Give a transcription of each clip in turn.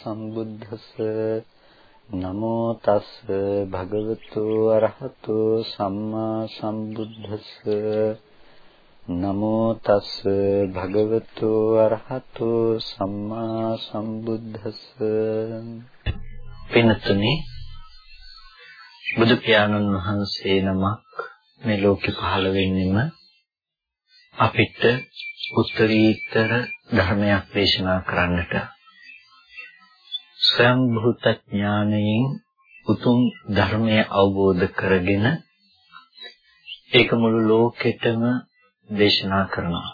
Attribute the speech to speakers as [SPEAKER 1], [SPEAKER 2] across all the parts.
[SPEAKER 1] සම්බුද්දස්ස නමෝ තස් භගවතු අරහතු සම්මා සම්බුද්දස්ස නමෝ තස් භගවතු අරහතු සම්මා සම්බුද්දස්ස පින්තුනි බුදු පියාණන් වහන්සේ නමක් මේ ලෝකෙ පහළ වෙන්නෙම අපිට උත්තරීතර ධර්මයක් දේශනා කරන්නට සම්භූත ඥානයෙන් උතුම් ධර්මය අවබෝධ කරගෙන ඒක මුළු ලෝකෙටම දේශනා කරනවා.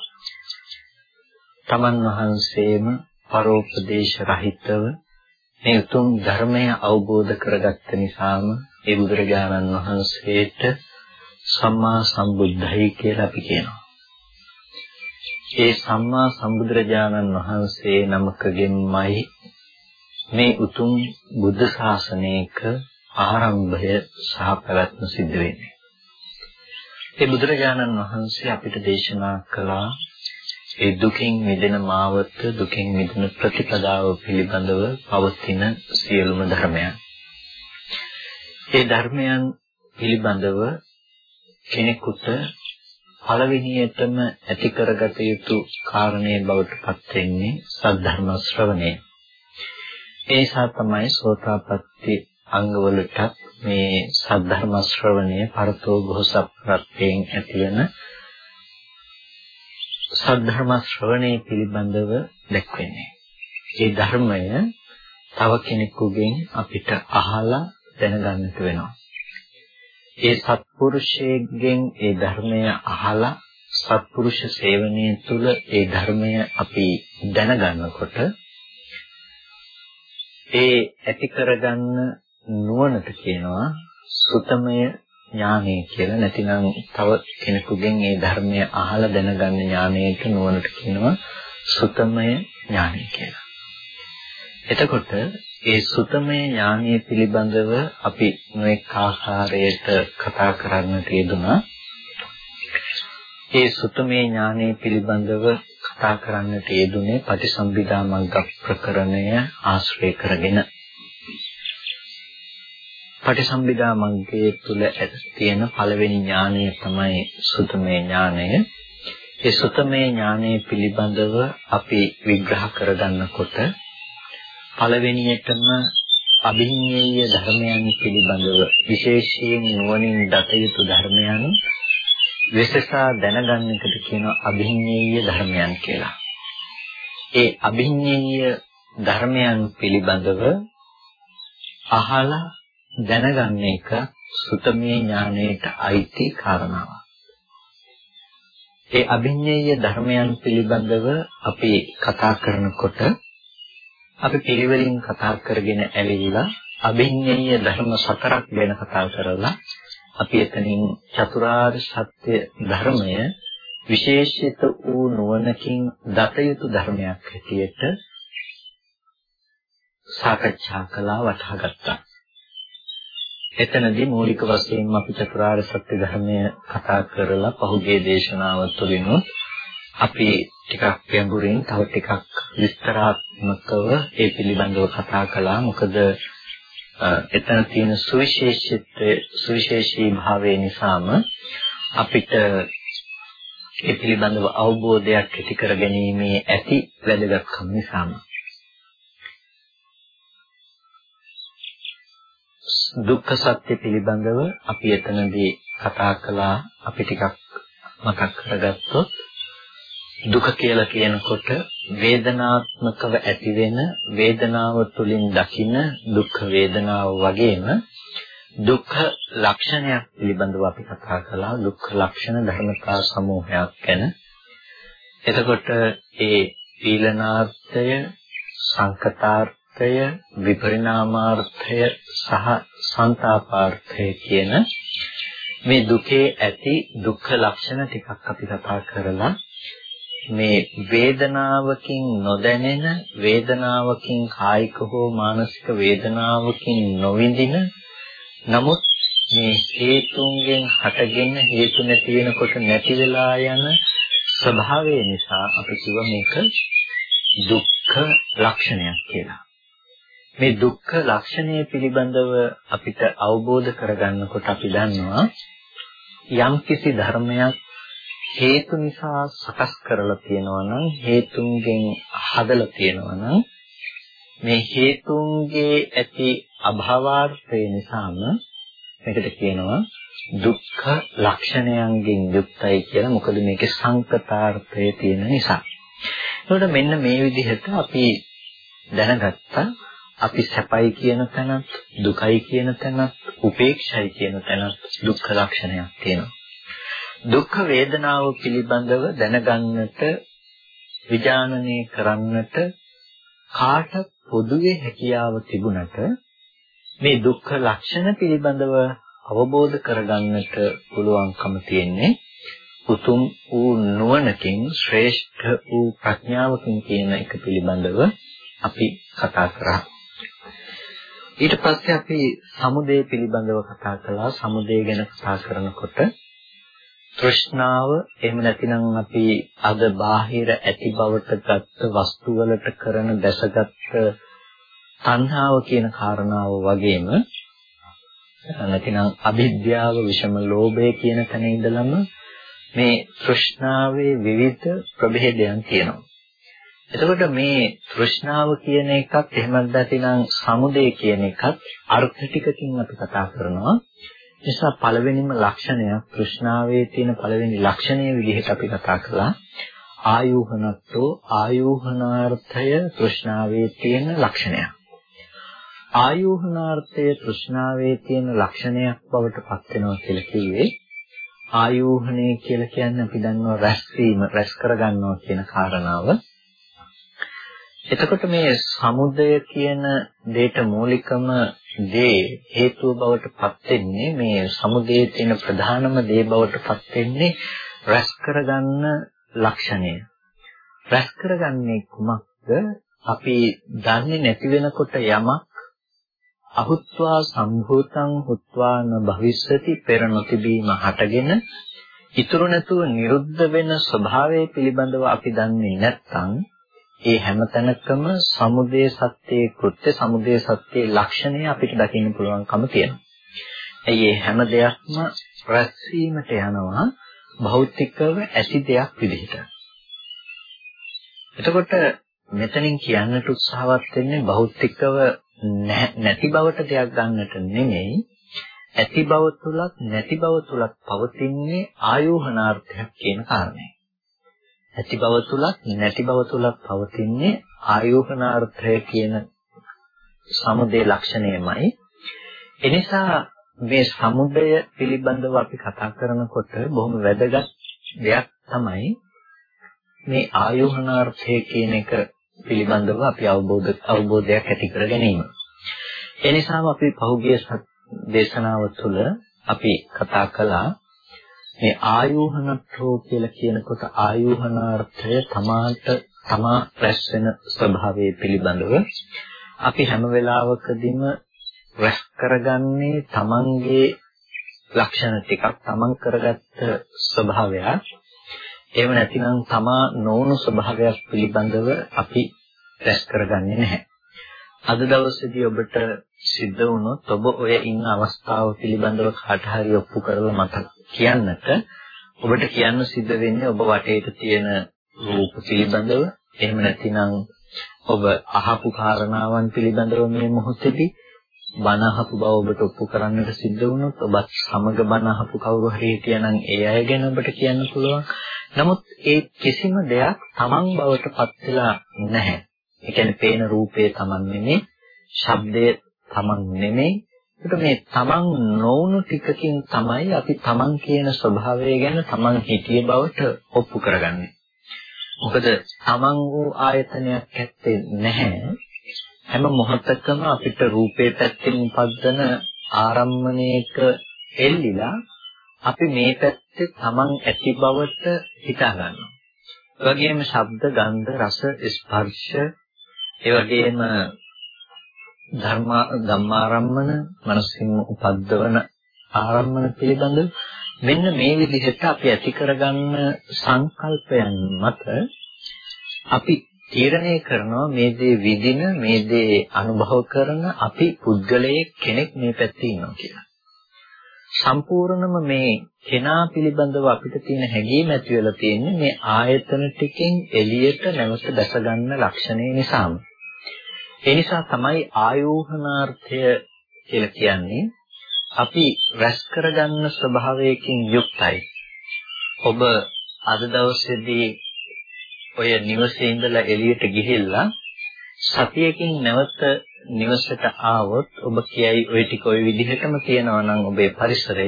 [SPEAKER 1] තමන් වහන්සේම පරෝපදේශ රහිතව මේ උතුම් ධර්මය අවබෝධ කරගත්ත නිසාම ඒ බුදුරජාණන් වහන්සේට සම්මා සම්බුද්ධයි කියලා අපි කියනවා. ඒ සම්මා සම්බුදුරජාණන් වහන්සේ නමකගෙන්මයි මේ උතුම් බුද්ධ ශාසනයක ආරම්භය සහ පැවැත්ම සිද්ධ වෙන්නේ. ඒ බුදුරජාණන් වහන්සේ අපිට දේශනා කළා ඒ දුකින් මිදෙන මාවත දුකින් මිදෙන ප්‍රතිපදාව පිළිබඳව පවතින සියලුම ධර්මයන්. ඒ ධර්මයන් පිළිබඳව කෙනෙකුට පළවෙනියටම ඇති කරගත යුතු කාරණේ බවට පත් වෙන්නේ සද්ධර්ම ශ්‍රවණය. ඒ නිසා තමයි සෝතාපට්ටි අංගවලට මේ සද්ධර්ම ශ්‍රවණය පරතෝ භෝසප්‍රත්‍යයෙන් ඇතිවන සද්ධර්ම ශ්‍රවණය පිළිබඳව දැක්වෙන්නේ. ඒ ධර්මය තව කෙනෙකුගෙන් අපිට අහලා දැනගන්නට වෙනවා. ඒ සත්පුරුෂයෙක්ගෙන් ඒ ධර්මය අහලා සත්පුරුෂ සේවනයේ තුල ඒ ධර්මය අපි දැනගන්නකොට ඒ ඇති කරගන්න නුවණට කියනවා සුතමය ඥානය කියලා නැතිනම් තව කෙනෙකුගෙන් ඒ ධර්මය අහලා දැනගන්න ඥානයට නුවණට කියනවා සුතමය ඥානය කියලා. එතකොට ඒ සුතමේ ඥානීය පිළිබඳව අපි නොඑක ආකාරයට කතා කරන්නට යෙදුනා. ඒ සුතමේ ඥානීය පිළිබඳව කතා කරන්නට යෙදුනේ පටිසම්භිදා මග්ග ප්‍රකරණය ආශ්‍රය කරගෙන. පටිසම්භිදා මග්ගයේ තුල තියෙන පළවෙනි ඥානය තමයි සුතමේ ඥානය. ඒ සුතමේ ඥානය පිළිබඳව අපි විග්‍රහ කරගන්නකොට පළවෙනියටම අභිඤ්ඤේය ධර්මයන් පිළිබඳව විශේෂයෙන් නුවණින් දත යුතු ධර්මයන් විශේෂා දැනගන්නකට කියනවා අභිඤ්ඤේය ධර්මයන් කියලා. ඒ අභිඤ්ඤේය ධර්මයන් පිළිබඳව අහලා දැනගන්න එක සුතමේ ඥානයට අයිති කාරණාවක්. ඒ අභිඤ්ඤේය ධර්මයන් පිළිබඳව අපි කතා කරනකොට අපි පිළිවෙලින් කතා කරගෙන ඇවිල්ලා අභිඤ්ඤේය ධර්ම සතරක් ගැන කතා කරලා අපි එතනින් චතුරාර්ය සත්‍ය ධර්මය විශේෂිත වූ නුවණකින් දත යුතු ධර්මයක් හැටියට සාකච්ඡා කළා වටහා ගත්තා. එතනදී මූලික වශයෙන්ම අපි චතුරාර්ය සත්‍ය ධර්මය කතා කරලා පහුගිය දේශනාව තුළිනුත් අපි ටිකක් ගැඹුරින් තව ටිකක් විස්තරාත්මකව ඒ පිළිබඳව කතා කළා. මොකද එතන තියෙන සුවිශේෂීත්වය සුවිශේෂී භාවය නිසාම අපිට ඒ පිළිබඳව අවබෝධයක් ඇති කර ගැනීමේ ඇති වැදගත්කම නිසාම. දුක්ඛ සත්‍ය පිළිබඳව අපි එතනදී කතා කළා. අපි ටිකක් මතක් කරගත්තොත් දුක කියලා කියනකොට වේදනාත්මකව ඇතිවෙන වේදනාව තුළින් දකින දුක් වේදනාව වගේම දුක්ඛ ලක්ෂණයක් පිළිබඳව අපි කතා කළා. දුක්ඛ ලක්ෂණ ධර්මතා සමූහයක් ගැන. එතකොට ඒ පීලනාර්ථය සංකතාර්ථය විපරිණාමාර්ථය සහ සංతాපාර්ථය කියන මේ දුකේ ඇති දුක්ඛ ලක්ෂණ ටිකක් අපි කතා කරලා මේ වේදනාවකින් නොදැනෙන වේදනාවකින් කායික හෝ මානසික වේදනාවකින් නොවිඳින නමුත් මේ හේතුන්ගෙන් හටගෙන හේතු නැති වෙනකොට නැති වෙලා යන ස්වභාවය නිසා අපි කිව්ව මේක දුක්ඛ ලක්ෂණයක් කියලා. මේ දුක්ඛ ලක්ෂණය පිළිබඳව අපිට අවබෝධ කරගන්නකොට අපි දන්නවා යම්කිසි ධර්මයක් හේතු නිසා සකස් කරලා තියෙනවා නම් හේතුන්ගෙන් හදලා තියෙනවා නම් මේ හේතුන්ගේ ඇති අභාවාර්ථය නිසාම මේකට කියනවා දුක්ඛ ලක්ෂණයන්ගෙන් යුක්තයි කියලා මොකද මේකේ සංකතාර්ථය තියෙන නිසා. එතකොට මෙන්න මේ විදිහට අපි දැනගත්තා අපි සැපයි කියන තැනත් දුකයි කියන තැනත් උපේක්ෂයි කියන තැනත් දුක්ඛ ලක්ෂණයක් තියෙනවා. දුක්ඛ වේදනාව පිළිබඳව දැනගන්නට විඥානනය කරන්නට කාට පොදුවේ හැකියාව තිබුණට මේ දුක්ඛ ලක්ෂණ පිළිබඳව අවබෝධ කරගන්නට පුළුවන්කම තියෙන්නේ උතුම් වූ නුවණකින් ශ්‍රේෂ්ඨ වූ ප්‍රඥාවකින් කියන එක පිළිබඳව අපි කතා කරා. ඊට පස්සේ අපි සමුදය පිළිබඳව කතා කළා. සමුදය ගැන කතා කරනකොට තෘෂ්ණාව එහෙම නැතිනම් අපි අද බාහිර ඇති බවට ගත්ත වස්තු වලට කරන දැසගත් තණ්හාව කියන කාරණාව වගේම නැතිනම් අවිද්‍යාව විෂම ලෝභය කියන තැන ඉඳලම මේ තෘෂ්ණාවේ විවිධ ප්‍රභේදයන් තියෙනවා. එතකොට මේ තෘෂ්ණාව කියන එකත් එහෙමත් නැතිනම් සමුදය කියන එකත් අර්ථ ටිකකින් අපි කතා කරනවා. නිසා පළවෙනිම ලක්ෂණය තෘෂ්ණාවේ තියෙන පළවෙනි ලක්ෂණය විදිහට අපි කතා කළා. ආයෝහනත්වෝ ආයෝහනාර්ථය තෘෂ්ණාවේ තියෙන ලක්ෂණයක්. ආයෝහනාර්ථය තෘෂ්ණාවේ තියෙන ලක්ෂණයක් බවට පත් වෙනවා කියලා කිව්වේ ආයෝහණය කියලා කියන්නේ අපි දන්නවා රැස්වීම රැස් කරගන්නවා කියන කාරණාව. එතකොට මේ සමුදය කියන දෙයට මූලිකම දේ හේතුව බවට පත් වෙන්නේ මේ සමුදයේ තියෙන ප්‍රධානම දේ බවට පත් වෙන්නේ රැස් කරගන්න ලක්ෂණය. රැස් කරගන්නේ කුමක්ද? අපි දන්නේ නැති වෙනකොට යමක් අහුත්වා සම්භූතං හුත්වා න භවිස්සති පෙර නොතිබීම හටගෙන ඉතුරු නැතුව නිරුද්ධ වෙන ස්වභාවය පිළිබඳව අපි දන්නේ නැත්නම් ඒ හැමතැනකම සමුදය සත්‍යයේ කෘත්‍ය සමුදය සත්‍යයේ ලක්ෂණය අපිට දකින්න පුළුවන්කම තියෙනවා. ඇයි මේ හැම දෙයක්ම රැස්වීමට යනවා භෞතිකව ඇති දෙයක් විදිහට. එතකොට මෙතනින් කියන්නට උත්සාහවත් වෙන්නේ භෞතිකව නැති බවට දෙයක් ගන්නට නෙමෙයි ඇති බව තුලත් නැති බව තුලත් පවතින්නේ ආයෝහනාර්ථයක් කියන කාරණය. ඇති බව තුලත් නැති බව තුලත් පවතින්නේ ආයෝහනාර්ථය කියන සමුදේ ලක්ෂණයමයි. එනිසා මේ සමුදය පිළිබඳව අපි කතා කරනකොට බොහොම වැදගත් දෙයක් තමයි මේ ආයෝහනාර්ථය කියන එක පිළිබඳව අපි අවබෝධ අවබෝධයක් ඇති කර ගැනීම. ඒ නිසාම අපි පහුගිය දේශනාව තුළ අපි කතා කළා මේ ආයෝහනත්‍රෝ කියලා කියනකොට ආයෝහනාර්ථය තමාට තමා රැස් වෙන ස්වභාවය පිළිබඳව අපි හැම වෙලාවකදීම රැස් කරගන්නේ තමන්ගේ ලක්ෂණ ටිකක් තමන් කරගත්ත ස්වභාවයක් එහෙම නැතිනම් තමා නොවුණු ස්වභාවයක් පිළිබඳව අපි රැස් කරගන්නේ නැහැ. අද දවසේදී ඔබට සිද්ධ වුණොත් ඔබ ඔය ඉන්න අවස්ථාව පිළිබඳව කාට හරි ඔප්පු කරලා මතක් කියන්නට ඔබට කියන්න සිද්ධ වෙන්නේ ඔබ වටේට තියෙන රූප පිළිබඳව එහෙම නැතිනම් ඔබ අහපු කාරණාවන් පිළිබඳව මේ මොහොතේදී බණ අහපු බව ඔබට ඔප්පු කරන්නට සිද්ධ වුණොත් ඔබත් සමග බණ අහපු කවුරු හරි හිටියනම් ඒ අය ගැන ඔබට කියන්න පුළුවන්. නමුත් ඒ කිසිම දෙයක් තමන් බවට පත් වෙලා නැහැ. ඒ කියන්නේ පේන රූපේ තමන් නෙමෙයි, ශබ්දය තමන් නෙමෙයි. ඒකට මේ තමන් නොවුණු ටිකකින් තමයි අපි තමන් කියන ස්වභාවය ගැන තමන් හිතිය බවට ඔප්පු කරගන්නේ. මොකද තමන් වූ ආයතනයක් ඇත්තේ නැහැ. හැම මොහොතකම අපිට රූපේ පැත්තෙන් පද්දන ආරම්මණයක එල්ලිලා අපි මේ පැත්තේ Taman ඇති බවට හිතා ගන්නවා. ඒ වගේම ශබ්ද, ගන්ධ, රස, ස්පර්ශ, ඒ වගේම ධර්ම ධම්මාරම්මන, මනසින් උපද්දවන ආරම්මන පිළිබඳ මෙන්න මේ විදිහට අපි ඇති කරගන්න සංකල්පයන් මත අපි තීරණය කරනවා මේ දේ විඳින මේ දේ අනුභව කරන අපි පුද්ගලයේ කෙනෙක් මේ පැත්තේ ඉන්නවා කියලා. සම්පූර්ණම මේ කෙනා පිළිබඳව අපිට තියෙන හැඟීම ඇති වෙලා තියෙන්නේ මේ ආයතන ටිකෙන් එළියට නැවත දැස ගන්න ලක්ෂණය නිසාම. ඒ නිසා තමයි ආයෝහනාර්ථය කියලා කියන්නේ අපි රැස් කරගන්න ස්වභාවයකින් යුක්තයි. ඔබ අද දවසේදී ඔය නිවසේ ඉඳලා එළියට ගිහිල්ලා සතියකින් නැවත නිවසට ආවොත් ඔබ කියයි ওই ටික ওই විදිහටම තියෙනවා නම් ඔබේ පරිසරය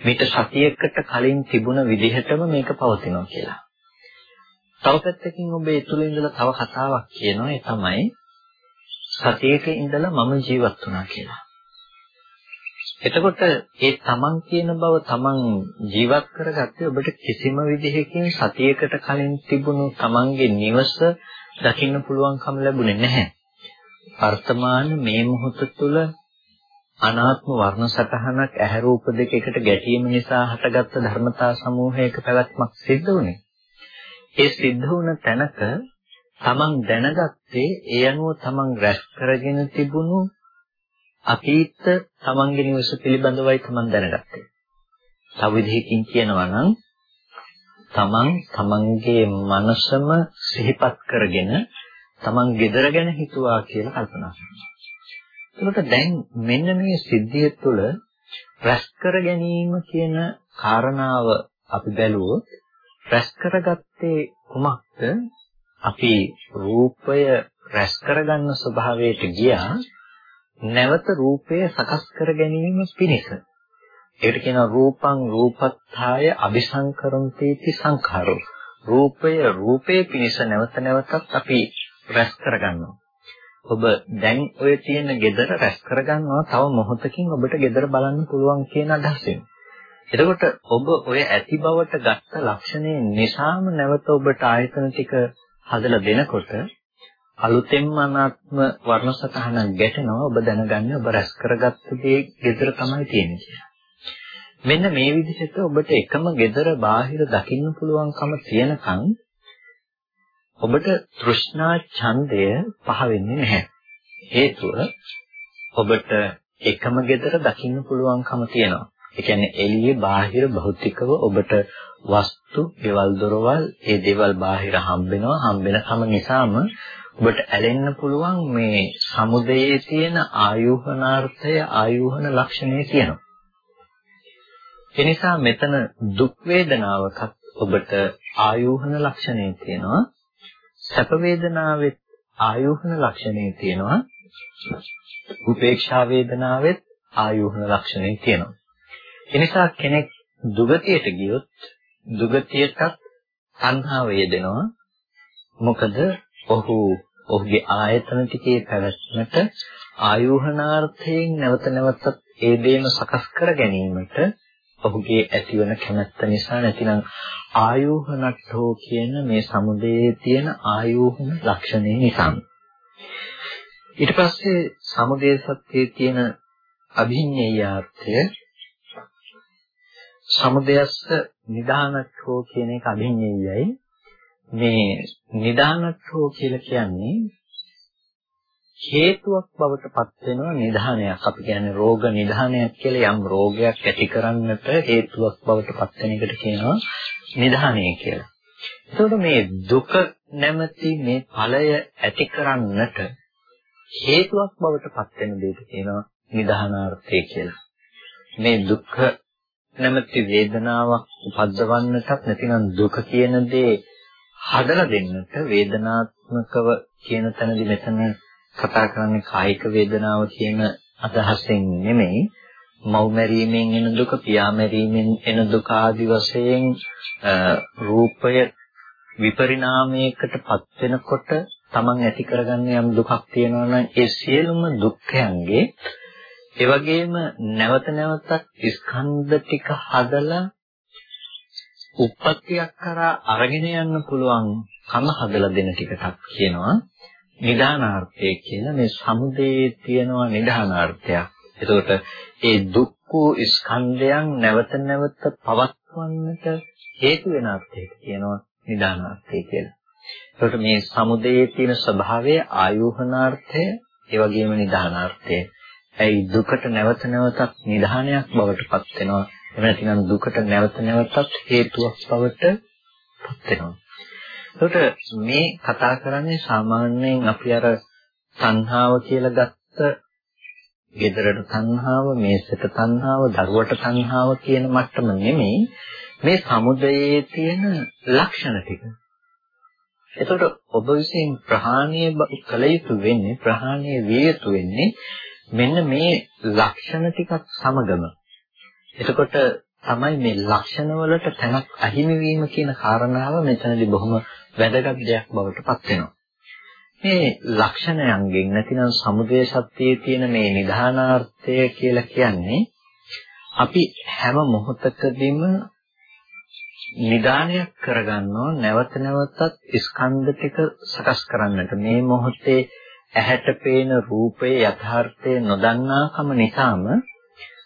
[SPEAKER 1] මීට සතියකට කලින් තිබුණ විදිහටම මේක පවතිනවා කියලා. තව පැත්තකින් ඔබ ඒ තුල ඉඳලා තව කතාවක් කියනවා ඒ තමයි සතියක ඉඳලා මම ජීවත් වුණා කියලා. එතකොට ඒ තමන් කියන බව තමන් ජීවත් කරගත්තේ ඔබට කිසිම විදිහකින් සතියකට කලින් තිබුණු තමන්ගේ නිවස දකින්න පුළුවන්කම ලැබුණේ නැහැ. වර්තමාන මේ මොහොත තුළ අනාත්ම වර්ණ සටහනක් ඇහැ රූප දෙක එකට ගැටීම නිසා හටගත්ත ධර්මතා සමූහයක පැවැත්මක් සිද්ධ වුණේ. ඒ සිද්ධ වුණ තැනක තමන් දැනගත්තේ ඒ අනුව තමන් රැස් කරගෙන තිබුණු අතීත තමන්ගේ නිවස පිළිබඳවයි තමන් දැනගත්තේ. තව විදිහකින් කියනවා නම් තමන් තමන්ගේ මනසම සිහිපත් කරගෙන තමන් gedara ගැන හිතුවා කියලා කල්පනා කරනවා. එතකොට දැන් මෙන්න මේ සිද්ධිය තුළ රැස් කර ගැනීම කියන කාරණාව අපි බැලුවොත් රැස් කරගත්තේ කුමක්ද? අපි රූපය රැස් කරගන්න ස්වභාවයට ගියා නැවත රූපය සකස් කර ගැනීම පිණිස. ඒකට කියනවා රූපං රූපත්ථාය අபிසංකරන්තේති සංඛාරෝ. රූපය රූපේ පිණිස නැවත නැවතත් අපි රැස් කරගන්නවා. ඔබ දැන් ඔය තියෙන gedara රැස් කරගන්නවා තව මොහොතකින් ඔබට gedara බලන්න පුළුවන් කියන අදහසෙන්. එතකොට ඔබ ඔය ඇති බවට ගත්ත ලක්ෂණය නිසාම නැවත ඔබට ආයතන ටික හදලා දෙනකොට අලුතෙන්ම අනාත්ම වර්ණ සතහනක් ගැටෙනවා ඔබ දැනගන්නේ ඔබ රැස් කරගත්ත දේ gedara තමයි තියෙන්නේ කියලා. මෙන්න මේ විදිහට ඔබට එකම gedara බාහිර දකින්න පුළුවන්කම තියෙනකන් ඔබට තෘෂ්ණා ඡන්දය පහ වෙන්නේ නැහැ. හේතුව ඔබට එකම gedara දකින්න පුළුවන්කම තියෙනවා. ඒ කියන්නේ එළියේ බාහිර භෞතිකව ඔබට වස්තු, දේවල් දොරවල්, ඒ දේවල් බාහිර හම්බෙනවා. හම්බෙන කම නිසාම ඔබට ඇලෙන්න පුළුවන් මේ සමුදයේ තියෙන ආයෝහනාර්ථය ආයෝහන ලක්ෂණය කියනවා. එනිසා මෙතන දුක් වේදනාවකත් ඔබට ආයෝහන ලක්ෂණය තියෙනවා. සැප වේදනාවෙත් ආයෝහන ලක්ෂණය තියෙනවා. උපේක්ෂා වේදනාවෙත් ආයෝහන ලක්ෂණය තියෙනවා. එනිසා කෙනෙක් දුගතියට ගියොත් දුගතියටත් තණ්හාව යෙදෙනවා. මොකද ඔහු ඔහුගේ ආයතන ටිකේ පැවැත්මට ආයෝහනාර්ථයෙන් නැවත නැවතත් ඒ දේම සකස් කර ගැනීමට ඔහුගේ ඇතිවන කැමැත්ත නිසා නැතිනම් ආයෝහනට්ඨෝ කියන මේ සමුදයේ තියෙන ආයෝහන ලක්ෂණය නිසා ඊට පස්සේ සමුදය සත්‍යයේ තියෙන අභිඤ්ඤේයාර්ථය සමුදයස්ස නිදානට්ඨෝ කියන එක අභිඤ්ඤේයයි මේ නිදානට්ඨෝ කියලා කියන්නේ හේතුවක් බවට පත් වෙනවා නිධානයක්. අපි කියන්නේ රෝග නිධානයක් කියලා යම් රෝගයක් ඇති කරන්නට හේතුවක් බවට පත් වෙන එකට කියනවා නිධානය කියලා. එතකොට මේ දුක නැමැති මේ ඵලය ඇති කරන්නට හේතුවක් බවට පත් වෙන දෙයක කියනවා නිධානාර්ථය කියලා. මේ දුක්ඛ නැමැති වේදනාවක් උපද්දවන්නටත් නැතිනම් දුක කියන දේ හදලා දෙන්නට වේදනාත්මකව කියන තැනදී මෙතන කතා කරන්නේ කායික වේදනාව කියන අදහසෙන් නෙමෙයි. මව් මැරීමෙන් එන දුක පියා මැරීමෙන් එන දුක ආදි වශයෙන් රූපය විපරිණාමයකටපත් වෙනකොට තමන් ඇති කරගන්න යම් දුකක් තියෙනවා නම් ඒ සියලුම දුක්ඛයන්ගේ ඒ වගේම නැවත නැවතත් ස්කන්ධ ටික හදලා උප්පත්තියක් කරා අරගෙන යන්න පුළුවන් කම හදලා දෙන ටිකටත් කියනවා නිදානාර්ථය කියලා මේ සමුදේ තියෙනවා නිදානාර්ථයක්. එතකොට ඒ දුක් වූ ස්කන්ධයන් නැවත නැවත පවත්වන්නට හේතු වෙන අර්ථයක කියනවා නිදානාර්ථය කියලා. ඒකට මේ සමුදයේ තියෙන ස්වභාවය ආයෝහනාර්ථය ඒ වගේම නිදානාර්ථය. ඇයි දුකට නැවත නැවතත් නිධානයක් බවට පත් වෙනවා. එහෙම නැතිනම් දුකට නැවත නැවතත් හේතුවක් බවට පත් වෙනවා. ඒකට මේ කතා කරන්නේ සාමාන්‍යයෙන් අපි අර තණ්හාව කියලා ගත්ත ගෙදරට තණ්හාව, මේසට තණ්හාව, දරුවට තණ්හාව කියන මට්ටම නෙමෙයි මේ සමුදයේ තියෙන ලක්ෂණ ටික. එතකොට ඔබ විසින් ප්‍රහාණය කළ යුතු වෙන්නේ ප්‍රහාණය විය යුතු වෙන්නේ මෙන්න මේ ලක්ෂණ ටිකක් සමගම. එතකොට තමයි මේ ලක්ෂණ වලට තැනක් අහිමි වීම කියන කාරණාව මෙතනදී බොහොම වැදගත් දෙයක් බවට පත් වෙනවා. මේ ලක්ෂණයන්ගෙන් නැතිනම් සමුදය සත්‍යයේ තියෙන මේ නිධානාර්ථය කියලා කියන්නේ අපි හැම මොහොතකදීම නිදානයක් කරගන්නවා නැවත නැවතත් ස්කන්ධ ටික සකස් කරන්නට මේ මොහොතේ ඇහැට පේන රූපයේ යථාර්ථය නොදන්නාකම නිසාම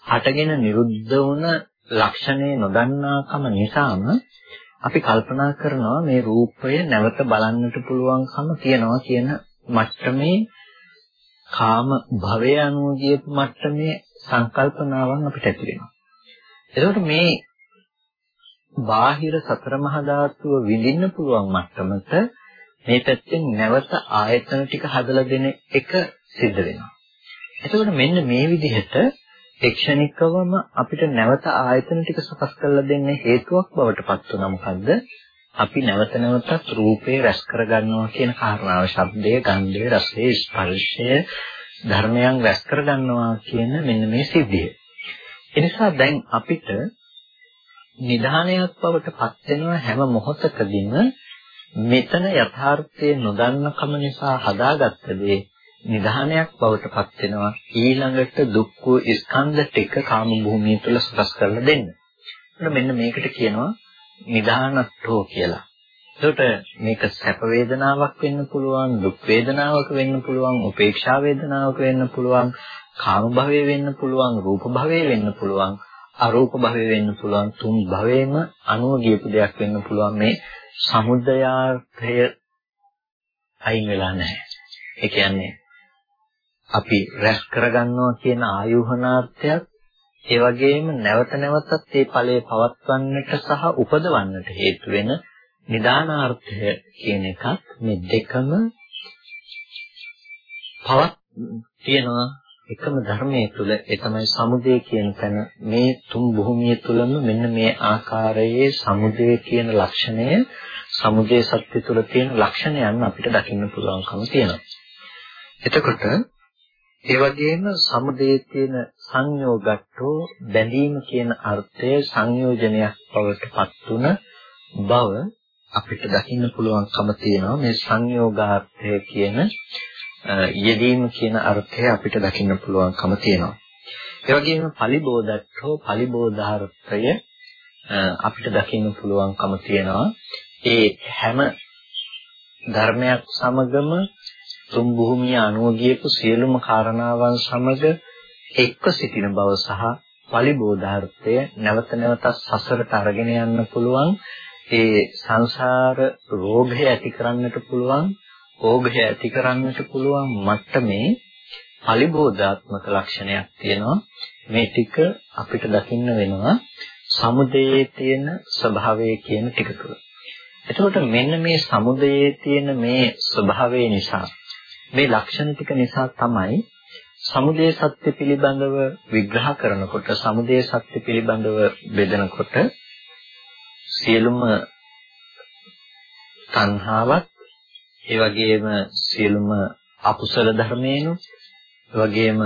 [SPEAKER 1] හටගෙන නිරුද්ධ වුණ ලක්ෂණේ නොදන්නාකම නිසාම අපි කල්පනා කරනවා මේ රූපය නැවත බලන්නට පුළුවන්කම තියනවා කියන මට්ටමේ කාම භවය අනුව කියපු මට්ටමේ සංකල්පනාවන් අපිට ඇති වෙනවා. එතකොට මේ බාහිර සතර මහා ධාතුව විඳින්න පුළුවන් මට්ටමට මේ පැත්තෙන් නැවත ආයතන ටික හදලා දෙන එක සිද්ධ වෙනවා. එතකොට මෙන්න මේ විදිහට ක්ෂණිකවම අපිට නැවත ආයතන ටික සකස් කරලා දෙන්න හේතුවක් බවට පත් වුණා මොකද්ද? අපි නැවත නැවතත් රූපේ රැස් කරගන්නවා කියන කාරණාව. ශබ්දය, ගන්ධය, රසය, ස්පර්ශය ධර්මයන් රැස් කරගන්නවා කියන මෙන්න මේ සිද්ධිය. එනිසා දැන් අපිට නිධානයක් බවට පත් වෙනවා හැම මොහොතකදීම මෙතන යථාර්ථය නොදන්නකම නිසා හදාගත්ත දේ නිධානයක් බවට පත් වෙනවා ඊළඟට දුක්ඛ ස්කන්ධ ටික කාම භූමිය තුළ සකස් කරලා දෙන්න. එතකොට මෙන්න මේකට කියනවා නිධානට්ඨෝ කියලා. එතකොට මේක සැප වේදනාවක් වෙන්න පුළුවන්, දුක් වේදනාවක් වෙන්න පුළුවන්, උපේක්ෂා වේදනාවක් වෙන්න පුළුවන්, කාම භවය වෙන්න පුළුවන්, රූප භවය වෙන්න පුළුවන්, අරූප භවය වෙන්න පුළුවන්, තුන් භවයේම අනුව ගියපු දෙයක් වෙන්න පුළුවන් මේ සමුදයාර්ථය අයින් වෙලා නැහැ. ඒ කියන්නේ අපි රැස් කරගන්නවා කියන ආයුහනාර්ථයත් ඒ වගේම නැවත නැවතත් මේ ඵලය පවත්වන්නට සහ උපදවන්නට හේතු වෙන නිදානාර්ථය කියන එකත් මේ දෙකම පවත් තියෙනවා එකම ධර්මයේ තුල ඒ තමයි සමුදය කියන තැන මේ තුන් භූමිය තුලම මෙන්න මේ ආකාරයේ සමුදය කියන ලක්ෂණය සමුදය සත්‍ය තුල තියෙන ලක්ෂණයන් අපිට දකින්න පුළුවන්කම තියෙනවා. එතකොට ඒ වගේම සමුදයේ තියෙන සංයෝගට්ටෝ බැඳීම කියන අර්ථය සංයෝජනයක් බවට පත් වුණ බව අපිට දකින්න පුළුවන්කම තියෙනවා මේ සංයෝගාර්ථය කියන යෙදීම කියන අර්ථය අපිට දකින්න පුළුවන්කම තියෙනවා. ඒ වගේම පලිබෝධට්ඨෝ පලිබෝධාර්ථය අපිට දකින්න පුළුවන්කම තියෙනවා. ඒ හැම ධර්මයක් සමගම තුන් භූමිය අනුව ගියපු සියලුම කාරණාවන් සමග එක්ව සිටින බව සහ පලිබෝධාර්ථය නැවත නැවතත් සසරට අරගෙන යන්න පුළුවන් ඒ සංසාර රෝගය ඇති කරන්නට පුළුවන් ඕඝය ඇති කරන්නට පුළුවන් මට්ටමේ පලිබෝධාත්මක ලක්ෂණයක් තියෙනවා මේ ටික අපිට දකින්න වෙනවා සමුදයේ තියෙන ස්වභාවය කියන ටික තුළ. එතකොට මෙන්න මේ සමුදයේ තියෙන මේ ස්වභාවය නිසා මේ ලක්ෂණ ටික නිසා තමයි සමුදය සත්‍ය පිළිබඳව විග්‍රහ කරනකොට සමුදය සත්‍ය පිළිබඳව බෙදනකොට සියලුම තණ්හාවත් ඒ වගේම සියලුම අකුසල ධර්මේනු ඒ වගේම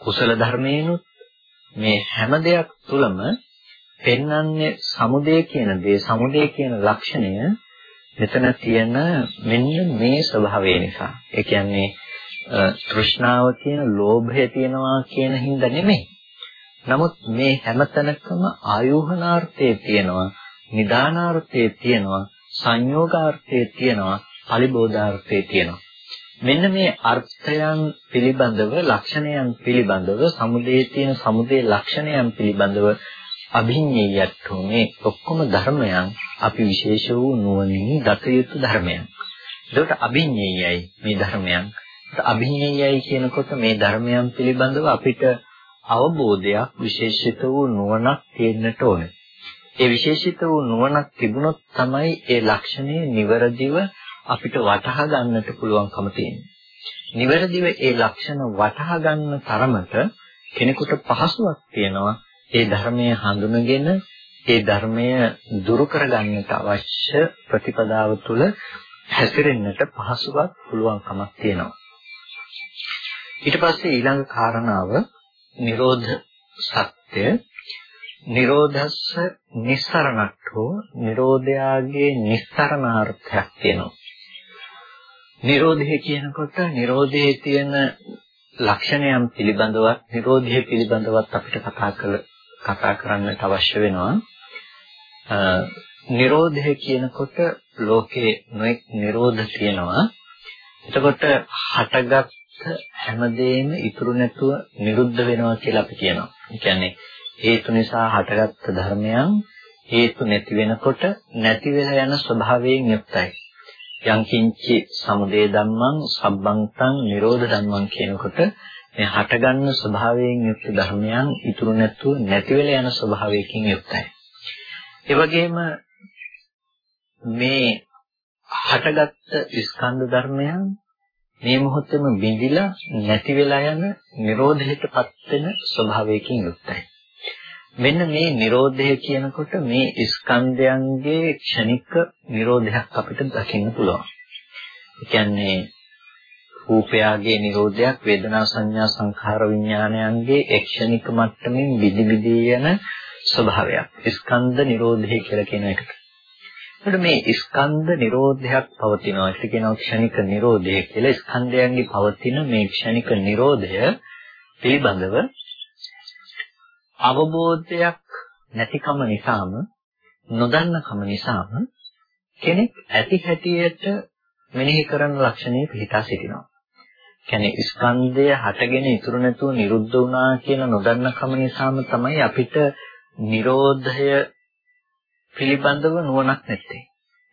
[SPEAKER 1] කුසල ධර්මේනු මේ හැම දෙයක් තුළම පෙන්වන්නේ සමුදය කියන දේ සමුදය කියන ලක්ෂණය මෙතන තියෙන මෙන්න මේ ස්වභාවය නිසා. ඒ කියන්නේ තෘෂ්ණාව තියෙන ලෝභය තියෙනවා කියන හින්දා නෙමෙයි. නමුත් මේ හැමතැනකම ආයෝහනාර්ථයේ තියෙනවා, නිදානාර්ථයේ තියෙනවා, සංයෝගාර්ථයේ තියෙනවා, පරිබෝධාර්ථයේ තියෙනවා. මෙන්න මේ අර්ථයන් පිළිබඳව ලක්ෂණයන් පිළිබඳව සමුදේ තියෙන සමුදේ ලක්ෂණයන් පිළිබඳව අභිඤ්ඤයත් මේ ඔක්කොම ධර්මයන් අපි විශේෂ වූ නුවණින් දත යුතු ධර්මයන්. ඒකට අභිඤ්ඤයයි මේ ධර්මයන්. අභිඤ්ඤයයි කියනකොට මේ ධර්මයන් පිළිබඳව අපිට අවබෝධයක් විශේෂිත වූ නුවණක් තියෙන්නට ඕනේ. ඒ විශේෂිත වූ නුවණක් තිබුණොත් තමයි ඒ ලක්ෂණය નિවරදිව අපිට වටහා ගන්නට පුළුවන්කම තියෙන්නේ. નિවරදිව ඒ ලක්ෂණ වටහා ගන්න තරමට කෙනෙකුට පහසුවක් තියෙනවා ඒ ධර්මය හඳුනගෙන ඒ ධර්මය දුරු කරගන්නට අවශ්‍ය ප්‍රතිපදාව තුළ හැසිරෙන්නට පහසුවක් පුළුවන්කමක් තියෙනවා. ඊට පස්සේ ඊළඟ කාරණාව නිරෝධ සත්‍ය නිරෝධස්ස නිස්සරණට්ඨෝ නිරෝධයාගේ නිස්සරණාර්ථයක් තියෙනවා. නිරෝධය කියනකොට නිරෝධයේ තියෙන ලක්ෂණයන් පිළිබඳවත් නිරෝධය පිළිබඳවත් අපිට කතා කළ කතා කරන්නට අවශ්‍ය වෙනවා. නිරෝධය කියනකොට ලෝකේ නොඑක් නිරෝධ තියෙනවා. එතකොට හටගත් හැමදේම ඉතුරු නැතුව නිරුද්ධ වෙනවා කියලා අපි කියනවා. ඒ කියන්නේ හේතු නිසා හටගත් ධර්මයන් හේතු නැති වෙනකොට නැති වෙලා යන ස්වභාවයෙන් යුක්තයි. යංකින්චි සමුදේ ධම්මං සබ්බංතං නිරෝධ ධම්මං කියනකොට මේ හටගන්න ස්වභාවයෙන් යුක්ත ධර්මයන් ඉතුරු නැතුව නැති වෙලා යන ස්වභාවයකින් යුක්තයි. ඒ වගේම මේ හටගත් ස්කන්ධ ධර්මයන් මේ මොහොතේම බිඳිලා නැති වෙලා යන නිරෝධයටපත් වෙන ස්වභාවයකින් යුක්තයි. මෙන්න මේ Nirodha කියනකොට මේ ස්කන්ධයන්ගේ ක්ෂණික Nirodhayak අපිට දකින්න පුළුවන්. ඒ කියන්නේ රූපයාගේ Nirodhayak වේදනා සංඥා සංඛාර විඥානයන්ගේ ක්ෂණික මට්ටමින් විදි විදි යන ස්වභාවයක්. ස්කන්ධ Nirodha කියලා කියන එකට. එතකොට මේ ස්කන්ධ Nirodhayak පවතිනවා. ඒක කියනවා ක්ෂණික Nirodha කියලා. ස්කන්ධයන්ගේ පවතින මේ ක්ෂණික Nirodha පිළිබඳව අවබෝධයක් නැතිකම නිසාම නොදන්නකම නිසාම කෙනෙක් ඇති හැටියට මෙනෙහි කරන ලක්ෂණේ පිහිටා සිටිනවා. කියන්නේ ස්කන්ධය හටගෙන ඉතුරු නැතුව නිරුද්ධ වුණා කියන නොදන්නකම නිසාම තමයි අපිට Nirodhaය පිළිබඳව නුවණක් නැත්තේ.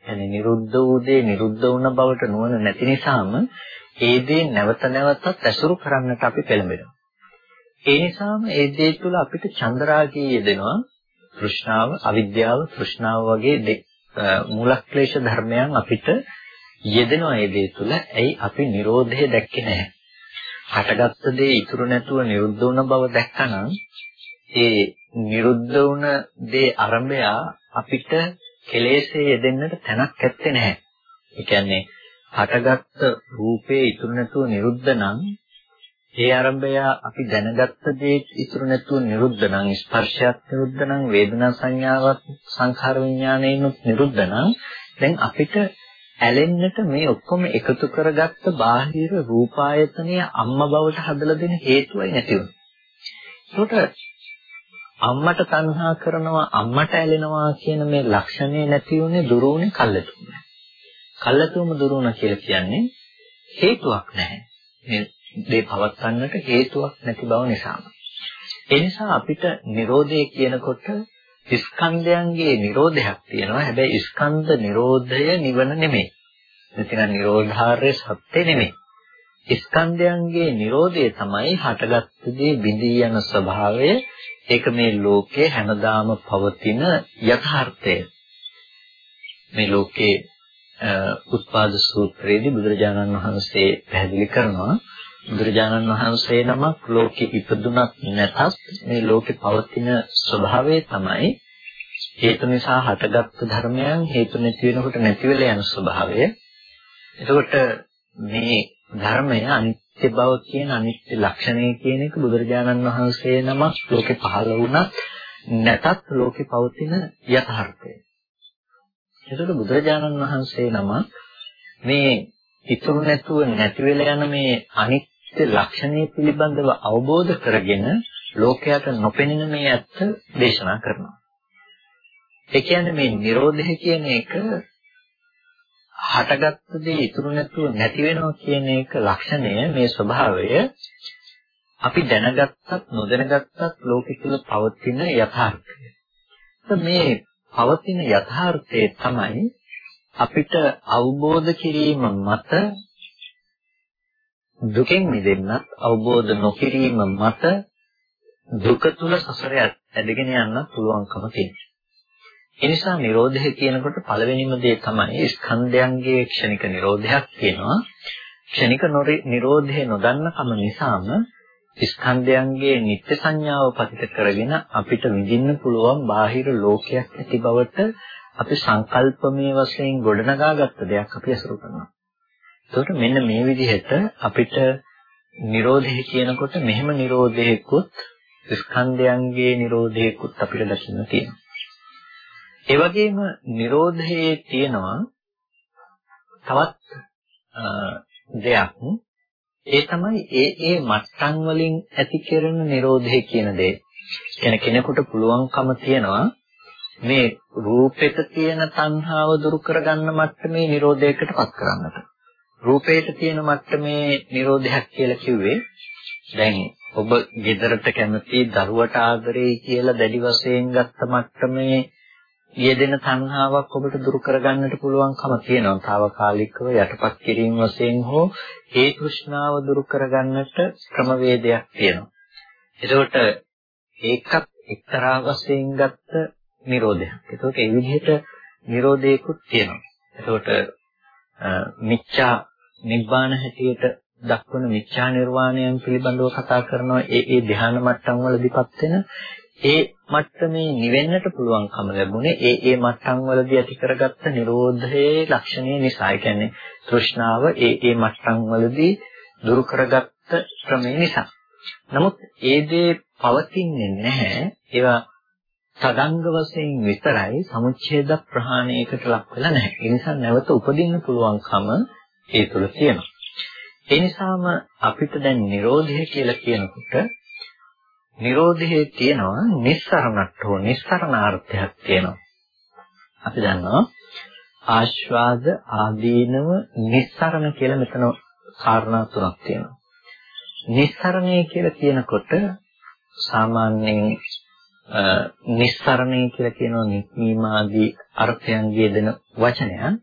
[SPEAKER 1] කියන්නේ නිරුද්ධ වූ දේ නිරුද්ධ වුණ බවට නුවණ නැති නිසාම ඒ දේ නැවත නැවතත් ඇසුරු කරන්නට අපි පෙළඹෙනවා. ඒ නිසාම ඒ දේ තුළ අපිට චන්ද්‍රාගය යෙදෙනවා. තෘෂ්ණාව අවිද්‍යාව තෘෂ්ණාව වගේ මූලක්ලේශ ධර්මයන් අපිට යෙදෙනවා ඒ දේ තුළ ඇයි අපි Nirodhe දැක්කේ නැහැ? හටගත්ත දේ ඉතුරු නැතුව නිරුද්ධ වුණ බව දැක්කනම් ඒ නිරුද්ධ වුණ දේ අරඹය අපිට කෙලෙසේ යෙදෙන්නට තැනක් ඇත්තේ නැහැ. ඒ කියන්නේ හටගත්ත රූපේ ඉතුරු නැතුව නිරුද්ධ නම් ඒ ආරම්භය අපි දැනගත්ත දේ ඉතුරු නැතුව නිරුද්ධ නම් ස්පර්ශයක් නිරුද්ධ නම් වේදනා සංඥාවක් සංඛාර විඥානයනොත් නිරුද්ධ නම් දැන් අපිට ඇලෙන්නට මේ ඔක්කොම එකතු කරගත්ත බාහිර රූපායතනය අම්මා බවට හදලා දෙන හේතුවයි නැති වුනේ. අම්මට තණ්හා කරනවා අම්මට ඇලෙනවා කියන මේ ලක්ෂණේ නැති වුනේ දුරුුනේ කල්ලතුම. කල්ලතුම දුරුුණා කියලා කියන්නේ හේතුවක් නැහැ. මේ දේ පවත්වන්නට හේතුවක් නැති බව නිසාම. ඒ නිසා අපිට Nirodhe කියනකොට ස්කන්ධයන්ගේ Nirodhayak තියෙනවා. හැබැයි ස්කන්ධ Nirodhaය නිවන නෙමෙයි. නැතිනම් Nirodharya සත්‍ය නෙමෙයි. ස්කන්ධයන්ගේ Nirodhaය තමයි හටගත්තු දේ බිඳී යන ස්වභාවය. ඒක මේ ලෝකේ හැමදාම පවතින යථාර්ථය. මේ ලෝකේ උත්පාද සූත්‍රයේදී බුදුරජාණන් වහන්සේ පැහැදිලි කරනවා බුදුරජාණන් වහන්සේ නමක් ලෝකෙ ඉපදුනත් නැතත් මේ ලෝකෙ පවතින ස්වභාවය තමයි හේතු නිසා හටගත්තු ධර්මයන් හේතු නැති වෙනකොට නැති වෙලා යන ස්වභාවය. එතකොට මේ ධර්මය අනිත්‍ය බව කියන අනිත්‍ය ලක්ෂණය කියන එක බුදුරජාණන් වහන්සේ නමක් ලෝකෙ පහළ වුණත් නැතත් ලෝකෙ පවතින යථාර්ථය. එතකොට බුදුරජාණන් වහන්සේ නමක් මේ ඉතුරු නැතුව නැති වෙලා යන මේ අනිත් ලක්ෂණය පිළිබඳව අවබෝධ කරගෙන ලෝකයට නොපෙනෙන මේ ඇත්ත දේශනා කරනවා. ඒ කියන්නේ මේ Nirodha කියන එක හටගත්ත දේ ඉතුරු නැතුව නැති වෙනවා කියන එක ලක්ෂණය මේ ස්වභාවය අපි දැනගත්තත් නොදැනගත්තත් ලෝකෙ තුල පවතින යථාර්ථය. මේ පවතින යථාර්ථය තමයි අපිට අවබෝධ කිරීම මත දුකෙන් මිදෙන්නත් අවබෝධ නොකිරීම මත දුක තුල සසර ඇදගෙන යන්න පුළුවන්කම තියෙනවා. ඒ නිසා Nirodha කියනකොට පළවෙනිම දේ තමයි ස්කන්ධයන්ගේ ක්ෂණික Nirodhayak කියනවා. ක්ෂණික Nirodhe නොදන්නකම නිසාම ස්කන්ධයන්ගේ නිත්‍ය සංඥාව පතිත කරගෙන අපිට විඳින්න පුළුවන් බාහිර ලෝකයක් ඇති බවට අපි සංකල්පමය වශයෙන් ගොඩනගාගත්ත දෙයක් අපි අසුරු කරනවා. ඒකට මෙන්න මේ විදිහට අපිට Nirodhe කියනකොට මෙහෙම Nirodheකුත් ස්කන්ධයන්ගේ Nirodheකුත් අපිට දකින්න තියෙනවා. ඒ වගේම Nirodhයේ තියෙනවා තවත් දෙයක් ඒ තමයි ඒ ඒ මට්ටම් වලින් ඇති කරන Nirodhe කියන දේ. කියන කෙනෙකුට පුළුවන්කම තියනවා මේ රූපෙට තියෙන තණ්හාව දුරු කරගන්න මට්ටමේ Nirodheකටපත් කරන්නට. රූපේට තියෙන මට්ටමේ Nirodhayak කියලා කිව්වේ දැන් ඔබ ගෙදරට කැමති දරුවට ආදරෙයි කියලා දැඩි වශයෙන් ගත්ත මට්ටමේ යෙදෙන තණ්හාවක් ඔබට දුරු කරගන්නට පුළුවන්කම තියෙනවා. తాවකාලිකව යටපත් කිරීම වශයෙන් හෝ ඒ තෘෂ්ණාව දුරු කරගන්නට ක්‍රමවේදයක් තියෙනවා. එතකොට ඒකත් එක්තරා වශයෙන් ගත්ත නිරෝධයක්. එතකොට ඒ විදිහට නිරෝධයකුත් තියෙනවා. එතකොට මිච්ඡා නිබ්බාන හැටියට දක්වන මිච්ඡා නිර්වාණයන් පිළිබඳව කතා කරනවා ඒ ඒ ධ්‍යාන මට්ටම් වලදීපත් වෙන ඒ මට්ටමේ නිවෙන්නට පුළුවන්කම ලැබුණේ ඒ ඒ මට්ටම් වලදී ඇති කරගත්ත Nirodhaයේ ලක්ෂණය නිසා. ඒ කියන්නේ තෘෂ්ණාව ඒ ඒ මට්ටම් වලදී දුරු කරගත්ත ක්‍රමය නිසා. නමුත් ඒ දේ පවතින්නේ නැහැ. ඒවා තදංග වශයෙන් විතරයි සමුච්ඡේද ප්‍රහාණයකට ලක් වෙලා නැහැ. ඒ නිසා නැවත උපදින්න පුළුවන්කම ඒ තුල තියෙනවා. ඒ නිසාම අපිට දැන් Nirodha කියලා කියනකොට Nirodhe තියෙනවා නිස්සරණට්ඨෝ නිස්සරණාර්ථයක් තියෙනවා. අපි දන්නවා ආශ්වාද ආදීනව නිස්සරණ කියලා මෙතන කාරණා තුනක් තියෙනවා. නිස්සරණය කියලා කියනකොට සාමාන්‍යයෙන් නිස්සරණය කියලා කියනවා නික්මීම ආදී අර්ථයන් යෙදෙන වචනයන්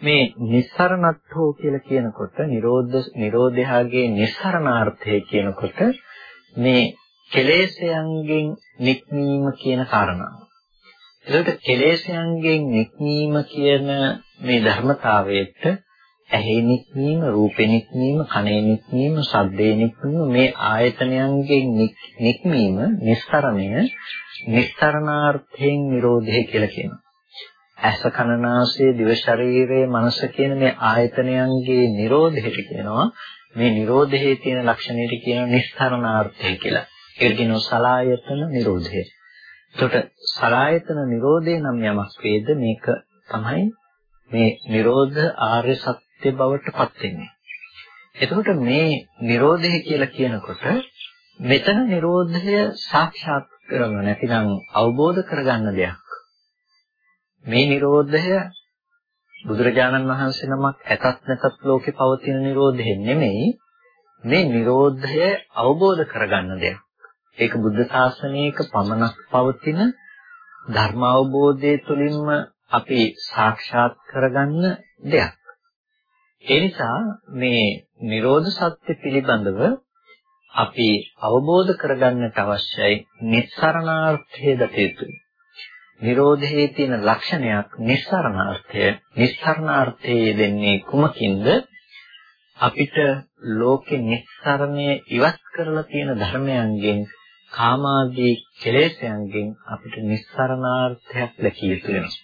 [SPEAKER 1] මේ නිස්සරණත්වෝ කියලා කියනකොට නිරෝධ නිරෝධයාගේ නිස්සරණාර්ථය කියනකොට මේ කෙලෙසයන්ගෙන් නික්මීම කියන කාරණාව. ඒකට කෙලෙසයන්ගෙන් නික්මීම කියන මේ ධර්මතාවයට ඇහි නික්මීම, රූපේ නික්මීම, කනේ නික්මීම, ශබ්දේ නික්මීම මේ ආයතනයන්ගෙන් නික්මීම නිස්තරණය නිස්තරණාර්ථයෙන් නිරෝධය කියලා කියනවා. ඇස කන නාසය දිව ශරීරය මනස කියන මේ ආයතනයන්ගේ නිරෝධයට කියනවා මේ නිරෝධයේ තියෙන ලක්ෂණයට කියන නිස්තරණාර්ථය කියලා. ඒකට කියනවා සලායතන නිරෝධය. එතකොට සලායතන නිරෝධය නම් යමක් වේද මේක තමයි මේ නිරෝධ ආර්ය සත්‍ය බවට පත් වෙන්නේ. එතකොට මේ නිරෝධය කියලා කියනකොට මෙතන නිරෝධය සාක්ෂාත් කරගන්න නැතිනම් අවබෝධ කරගන්න දෙයක්. මේ නිරෝධය බුදුරජාණන් වහන්සේ නමක් ඇතත් නැතත් ලෝකේ පවතින නිරෝධය නෙමෙයි මේ නිරෝධය අවබෝධ කරගන්න දෙයක්. ඒක බුද්ධ ශාසනයක පමණක් පවතින ධර්ම අවබෝධය තුළින්ම අපි සාක්ෂාත් කරගන්න දෙයක්. ඒ නිසා මේ Nirodha Satya පිළිබඳව අපි අවබෝධ කරගන්නට අවශ්‍යයි නිස්සරණාර්ථය දත යුතුයි. Nirodhe තියෙන ලක්ෂණයක් නිස්සරණාර්ථය. නිස්සරණාර්ථයේ දෙන්නේ කුමකින්ද? අපිට ලෝකේ නිස්සරණය ඉවත් කරලා තියෙන ධර්මයන්ගෙන් කාමාදී කෙලෙසයන්ගෙන් අපිට නිස්සරණාර්ථයක් ලැබිය යුතු වෙනවා.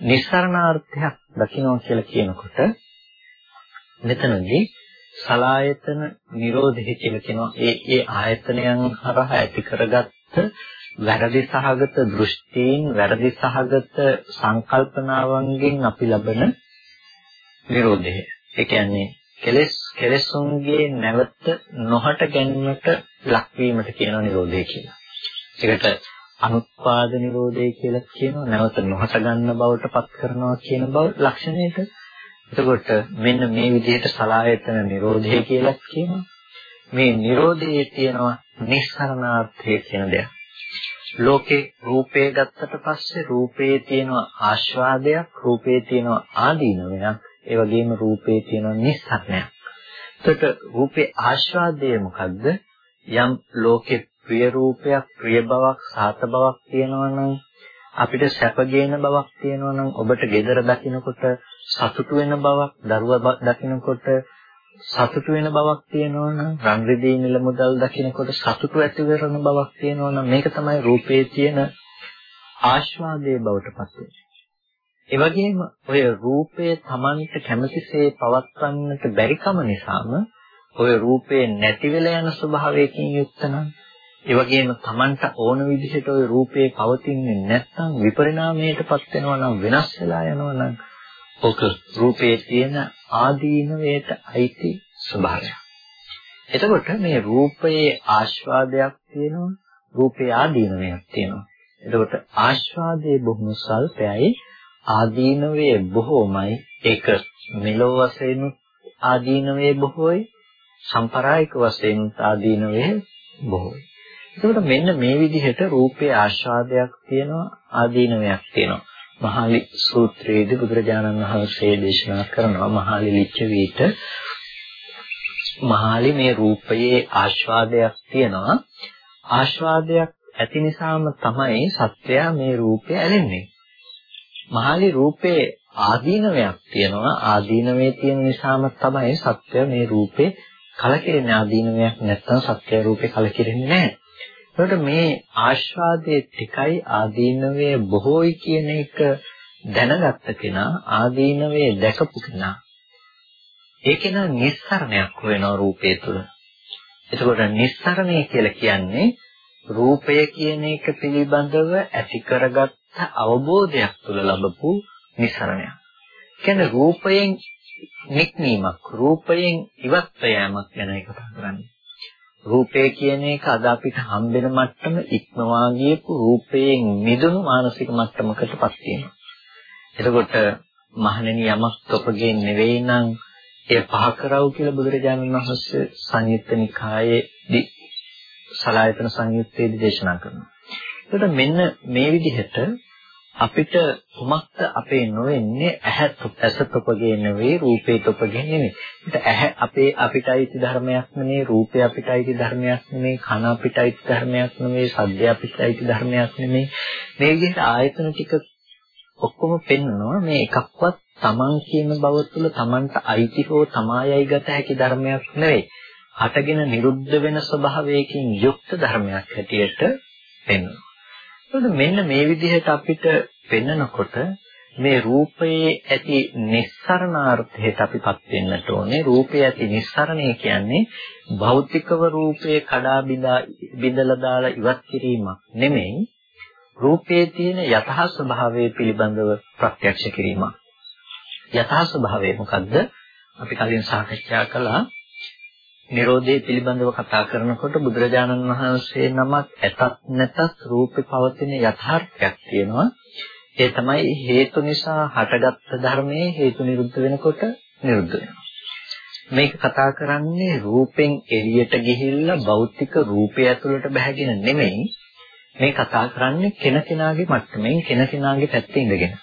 [SPEAKER 1] නිස්සරණාර්ථයක් දකින්න කියලා කියනකොට මෙතනදී සලායතන නිරෝධය කියලා කියනවා. ඒ ඒ ආයතනයන් හරහා ඇති කරගත්ත වැරදි සහගත දෘෂ්ටීන් වැරදි සහගත සංකල්පනාවන්ගෙන් අපි ලබන නිරෝධය. ඒ කියන්නේ කෙලෙස් කෙලෙසුන්ගේ නැවත නොහට ගැනීමට ලක්වීමට කියනවා නිරෝධය කියලා. ඒකට අනුත්පාද නිරෝධය කියලා කියනවා නැවත නොහට ගන්න බවට පත් කරනවා කියන බව ලක්ෂණයට එතකොට මෙන්න මේ විදිහට සලායතන නිරෝධය කියලා කියනවා. මේ නිරෝධයේ තියෙනවා නිස්සරණාර්ථය කියන දෙයක්. ලෝකේ රූපය ගත්තට පස්සේ රූපයේ තියෙන ආස්වාදයක් රූපයේ තියෙන ආදීනවයක් ඒ වගේම රූපයේ තියෙන නිස්සරණයක්. එතකොට රූපේ ආස්වාදය මොකද්ද? යම් ලෝකේ ප්‍රිය රූපයක් ප්‍රිය බවක් සාත බවක් තියෙනවා නම් අපිට සැපගේන බවක් තියෙනවා නම් ඔබට gedara දකින්නකොට සතුටු වෙන බවක් දරුවා දකින්නකොට සතුටු වෙන බවක් තියෙනවා නම් රන් රිදී මිල මුදල් දකිනකොට සතුටු ඇති වෙන බවක් තියෙනවා නම් මේක තමයි රූපේ තියෙන ආස්වාදයේ බවට පත් වෙන්නේ. ඒ වගේම ඔය රූපය Tamanට කැමතිසේ පවත්වන්නට බැරිකම නිසාම ඔය රූපේ නැති වෙලා යන ස්වභාවයකින් යුක්ත නම් ඒ වගේම Tamanට ඕන විදිහට ওই රූපේ පවතින්නේ නැත්නම් විපරිණාමයටපත් වෙනවා නම් වෙනස් වෙලා යනවා නම් ඔක රූපේ තියෙන ආදීනවයට අයිති ස්වභාවය. එතකොට මේ රූපයේ ආස්වාදයක් තියෙනවා රූපේ ආදීනවයක් තියෙනවා. එතකොට ආස්වාදයේ බොහොම සල්පයයි ආදීනවයේ බොහෝමයි ඒක මෙලොව වශයෙන් ආදීනවයේ බොහෝයි සම්ප්‍රායික වශයෙන් ආදීනවයේ බොහෝයි. එතකොට මෙන්න මේ විදිහට රූපේ ආස්වාදයක් තියෙනවා ආදීනවයක් තියෙනවා. මහාලි සූත්‍රයේදී බුදුරජාණන් වහන්සේ දේශනා කරනවා මහාලි ලිච්ඡවීට මහාලි මේ රූපයේ ආස්වාදයක් තියෙනවා. ආස්වාදයක් ඇති නිසාම තමයි සත්‍යය මේ රූපය ඇලෙන්නේ. මහාලි රූපේ ආදීනවයක් තියෙනවා. ආදීනවේ තියෙන නිසාම තමයි සත්‍ය මේ රූපේ කලකිරෙන ආදීනවයක්. නැත්නම් සත්‍ය රූපේ කලකිරෙන්නේ නැහැ. එතකොට මේ ආස්වාදයේ tikai ආදීනවයේ බොහෝයි කියන එක දැනගත්ත කෙනා ආදීනවයේ දැකපු කෙනා ඒකේන නිස්සරණයක් වෙනවා රූපය තුළ. එතකොට නිස්සරණය කියලා කියන්නේ රූපය කියන එක පිළිබඳව ඇති කරගත්ත අවබෝධයක් තුළ ලැබපු නිස්සරණයක්. කියන්නේ රූපයෙන් නික්මීමක් රූපයෙන් ඉවත් යෑමක් ගැන කතා කරන්නේ. රූපය කියන එක අද අපිට හම්බෙන මට්ටම ඉක්මවා ගියපු රූපයෙන් මිදුණු මානසික මට්ටමකටපත් වෙනවා. එතකොට මහණෙනි යමක් තොපගේ නෙවෙයි නම් ඒ පහ කරව කියලා බුදුරජාණන් වහන්සේ සංයුත්ත නිකායේදී සලායතන සංයුත්තේදී දේශනා කරනවා. එතකොට මෙන්න මේ විදිහට අපිට කුමක්ද අපේ නොවෙන්නේ ඇහැ ඇස තොපගේ නෙවෙයි රූපේ තොපගේ නෙවෙයි. ඒක ඇහැ අපේ අපිට අයිති ධර්මයක් නෙවෙයි රූපේ අපිට අයිති ධර්මයක් නෙවෙයි කන අපිට අයිති ධර්මයක් නෙවෙයි ශබ්දය අපිට අයිති ධර්මයක් නෙවෙයි. මේ විදිහට ආයතන ටික ඔක්කොම පෙන්වනවා මේ එකක්වත් Taman කියන බව තුළ Tamanට අයිති හෝ තමායයි ගත හැකි ධර්මයක් නෙවෙයි. හටගෙන නිරුද්ධ වෙන ස්වභාවයකින් යුක්ත ධර්මයක් හැටියට පෙන්වනවා. එතකොට මෙන්න මේ විදිහට අපිට පෙන්නකොට මේ රූපයේ ඇති නිස්සරණාර්ථයට අපිපත් වෙන්නට ඕනේ. රූපයේ ඇති නිස්සරණය කියන්නේ භෞතිකව රූපයේ කඩා බිඳා බිඳලා දාලා ඉවත් කිරීමක් නෙමෙයි. රූපයේ තියෙන යථා ස්වභාවය පිළිබඳව ප්‍රත්‍යක්ෂ කිරීමක්. යථා ස්වභාවය මොකද්ද? අපි කලින් සාකච්ඡා කළා නිරෝධය පිළිබඳව කතා කරනකොට බුදුරජාණන් වහන්සේ නමක් ඇතත් නැතත් රූපේ පවතින යථාර්ථයක් තියෙනවා. ඒ තමයි හේතු නිසා හටගත්ත ධර්මයේ හේතු නිරුද්ධ වෙනකොට නිරුද්ධ වෙනවා. මේක කතා කරන්නේ රූපෙන් එළියට ගිහිල්ලා භෞතික රූපය ඇතුළට බැහැගෙන නෙමෙයි. මේ කතා කරන්නේ කෙනකෙනාගේ මට්ටමින් කෙනකෙනාගේ පැත්තේ ඉඳගෙන.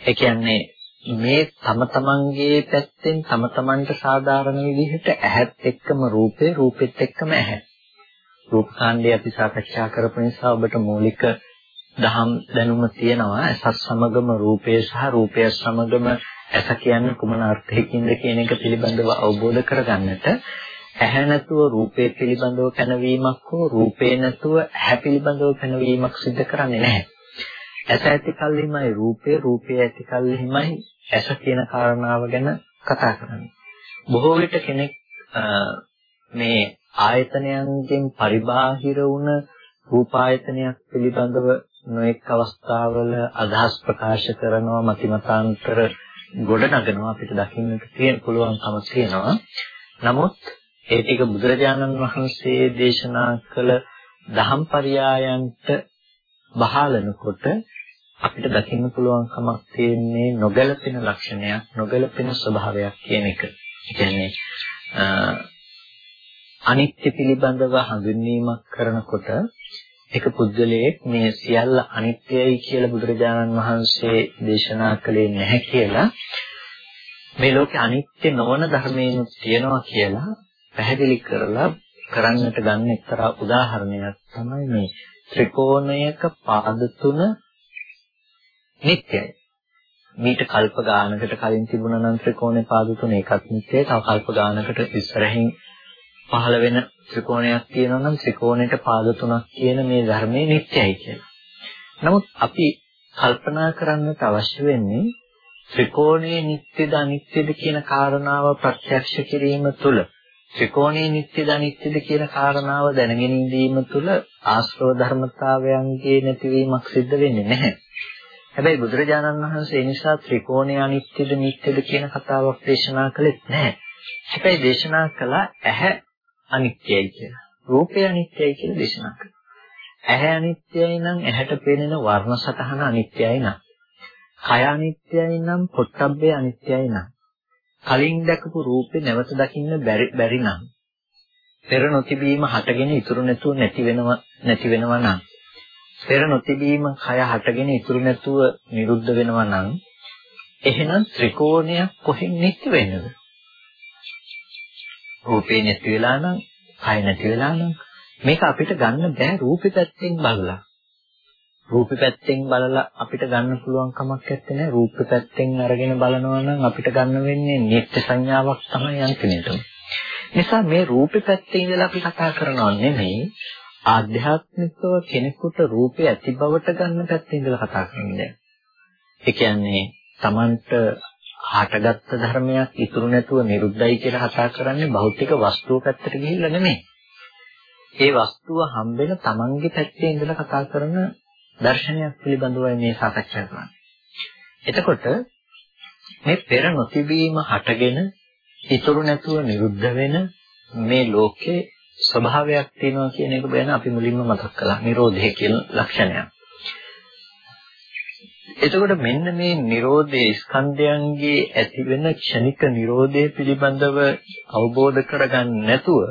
[SPEAKER 1] ඒ කියන්නේ මේ තම තමන්ගේ පැත්තෙන් තම තමන්ට සාධාරණ විදිහට ඇහත් එක්කම රූපේ රූපෙත් එක්කම ඇහැ. රූපකාණ්ඩය අපි සාකච්ඡා කරපු නිසා ඔබට මූලික දහම් දැනුම තියෙනවා ඇසත් සමගම රූපය සහ රූපය සමගම ඇස කියන්නේ කුමන අර්ථයකින්ද කියන එක පිළිබඳව අවබෝධ කරගන්නට ඇහැ නැතුව රූපේ පිළිබඳව පැනවීමක් හෝ රූපේ නැතුව ඇහැ පිළිබඳව පැනවීමක් සිදු කරන්නේ නැහැ. ඇස ඇති කල්හිමයි රූපේ රූපේ ඇති කල්හිමයි ඇස කියන කාරණාව ගැන කතා කරන්නේ. බොහෝ විට කෙනෙක් මේ ආයතනයන්ගෙන් පරිබාහිර වුණ රූපායතනයක් පිළිබඳව නොඑක් අවස්ථාවල අදහස් ප්‍රකාශ කරනවා මතිමතාන්තර ගොඩ නගනවා අපිට දකින්නට තියෙන පුළුවන්කම තියෙනවා. නමුත් ඒ ටික බුදුරජාණන් වහන්සේ දේශනා කළ දහම් පරයයන්ට බහලනකොට අපිට දකින්න පුළුවන් කමක් තියෙන්නේ නොගැලපෙන ලක්ෂණයක් නොගැලපෙන ස්වභාවයක් කියන එක. ඒ කියන්නේ අනිත්‍ය පිළිබඳව හඳුන්වීමක් කරනකොට එක පුද්ගලයෙක් මේ සියල්ල අනිත්‍යයි කියලා බුදුරජාණන් වහන්සේ දේශනා කළේ නැහැ කියලා මේ ලෝකේ අනිත්‍ය නොවන ධර්මයන් තියෙනවා කියලා පැහැදිලි කරලා කරන්නට ගන්න එක්තරා උදාහරණයක් තමයි මේ ත්‍රිකෝණයක පාද තුන නිට්ටයයි. මීට කල්ප ගානකට කලින් තිබුණා නම් ත්‍රිකෝණේ පාද තුන ඒකත් නිට්ටයයි. තව කල්ප ගානකට ඉස්සරහින් පහළ වෙන ත්‍රිකෝණයක් තියෙනවා නම් ත්‍රිකෝණයට පාද තුනක් කියන මේ ධර්මයේ නිට්ටයයි කියලා. නමුත් අපි කල්පනා කරන්නට අවශ්‍ය වෙන්නේ ත්‍රිකෝණයේ නිට්ටයද අනිත්‍යද කියන කාරණාව ප්‍රත්‍යක්ෂ කිරීම තුළ ත්‍රිකෝණයේ නිට්ටයද අනිත්‍යද කියන කාරණාව දැනගෙන ඉඳීම තුළ ආශ්‍රව ධර්මතාවයන්ගේ නැතිවීමක් සිද්ධ වෙන්නේ නැහැ. හැබැයි බුදුරජාණන් වහන්සේ ඒ නිසා ත්‍රිකෝණය අනිත්‍යද නිට්ටයද කියන කතාවක් දේශනා කළෙත් නැහැ. හැබැයි දේශනා කළා ඇහැ අනිත්‍යයි කියලා. රූපය අනිත්‍යයි කියලා දේශනා කළා. ඇහැ අනිත්‍යයි නම් ඇහැට පෙනෙන වර්ණ සතහන අනිත්‍යයි නම්. කය අනිත්‍යයි නම් පොට්ටබ්බේ අනිත්‍යයි නම්. කලින් දැකපු රූපේ නැවත දකින්න බැරි බැරි නම්. පෙර නොතිබීම හටගෙන ඉතුරු නැතුව නැති වෙනව නැති වෙනවා නම්. පෙර නොතිබීම කය හටගෙන ඉතුරු නැතුව නිරුද්ධ වෙනවා නම් එහෙනම් ත්‍රිකෝණයක් කොහෙන් නිත්‍ය වෙන්නද? රූපේ නැති වෙලා නම්, කය නැති වෙලා නම් මේක අපිට ගන්න බෑ රූපේ පැත්තෙන් බලලා. රූපේ පැත්තෙන් බලලා අපිට ගන්න පුළුවන් කමක් නැත්තේ රූපේ පැත්තෙන් අරගෙන බලනවා නම් අපිට ගන්න වෙන්නේ නිත්‍ය සංඥාවක් තමයි අන්තිමේටම. නිසා මේ රූපේ පැත්තේ ඉඳලා අපි කතා කරනවා නෙමෙයි ආධ්‍යාත්මිකව කෙනෙකුට රූපේ ඇති බවට ගන්න පැත්තේ ඉඳලා කතා කරන්නේ. ඒ කියන්නේ Tamanට හටගත්ත ධර්මයක් ඉතුරු නැතුව නිරුද්ධයි කියලා කතා කරන්නේ භෞතික වස්තුව පැත්තට ගිහිල්ලා නෙමෙයි. ඒ වස්තුව හම්බෙන Tamanගේ පැත්තේ ඉඳලා කතා කරන දර්ශනයක් පිළිබඳවයි මේ සාකච්ඡා කරන්නේ. එතකොට මේ පෙර නොතිබීම හටගෙන ඉතුරු නැතුව නිරුද්ධ වෙන මේ ලෝකේ ස්වභාවයක් තියෙනවා කියන එක ගැන අපි මුලින්ම මතක් කළා. Nirodhe කියන ලක්ෂණයක්. එතකොට මෙන්න මේ Nirodhe ස්කන්ධයන්ගේ ඇතිවෙන ක්ෂණික Nirodhe පිළිබඳව අවබෝධ කරගන්න නැතුව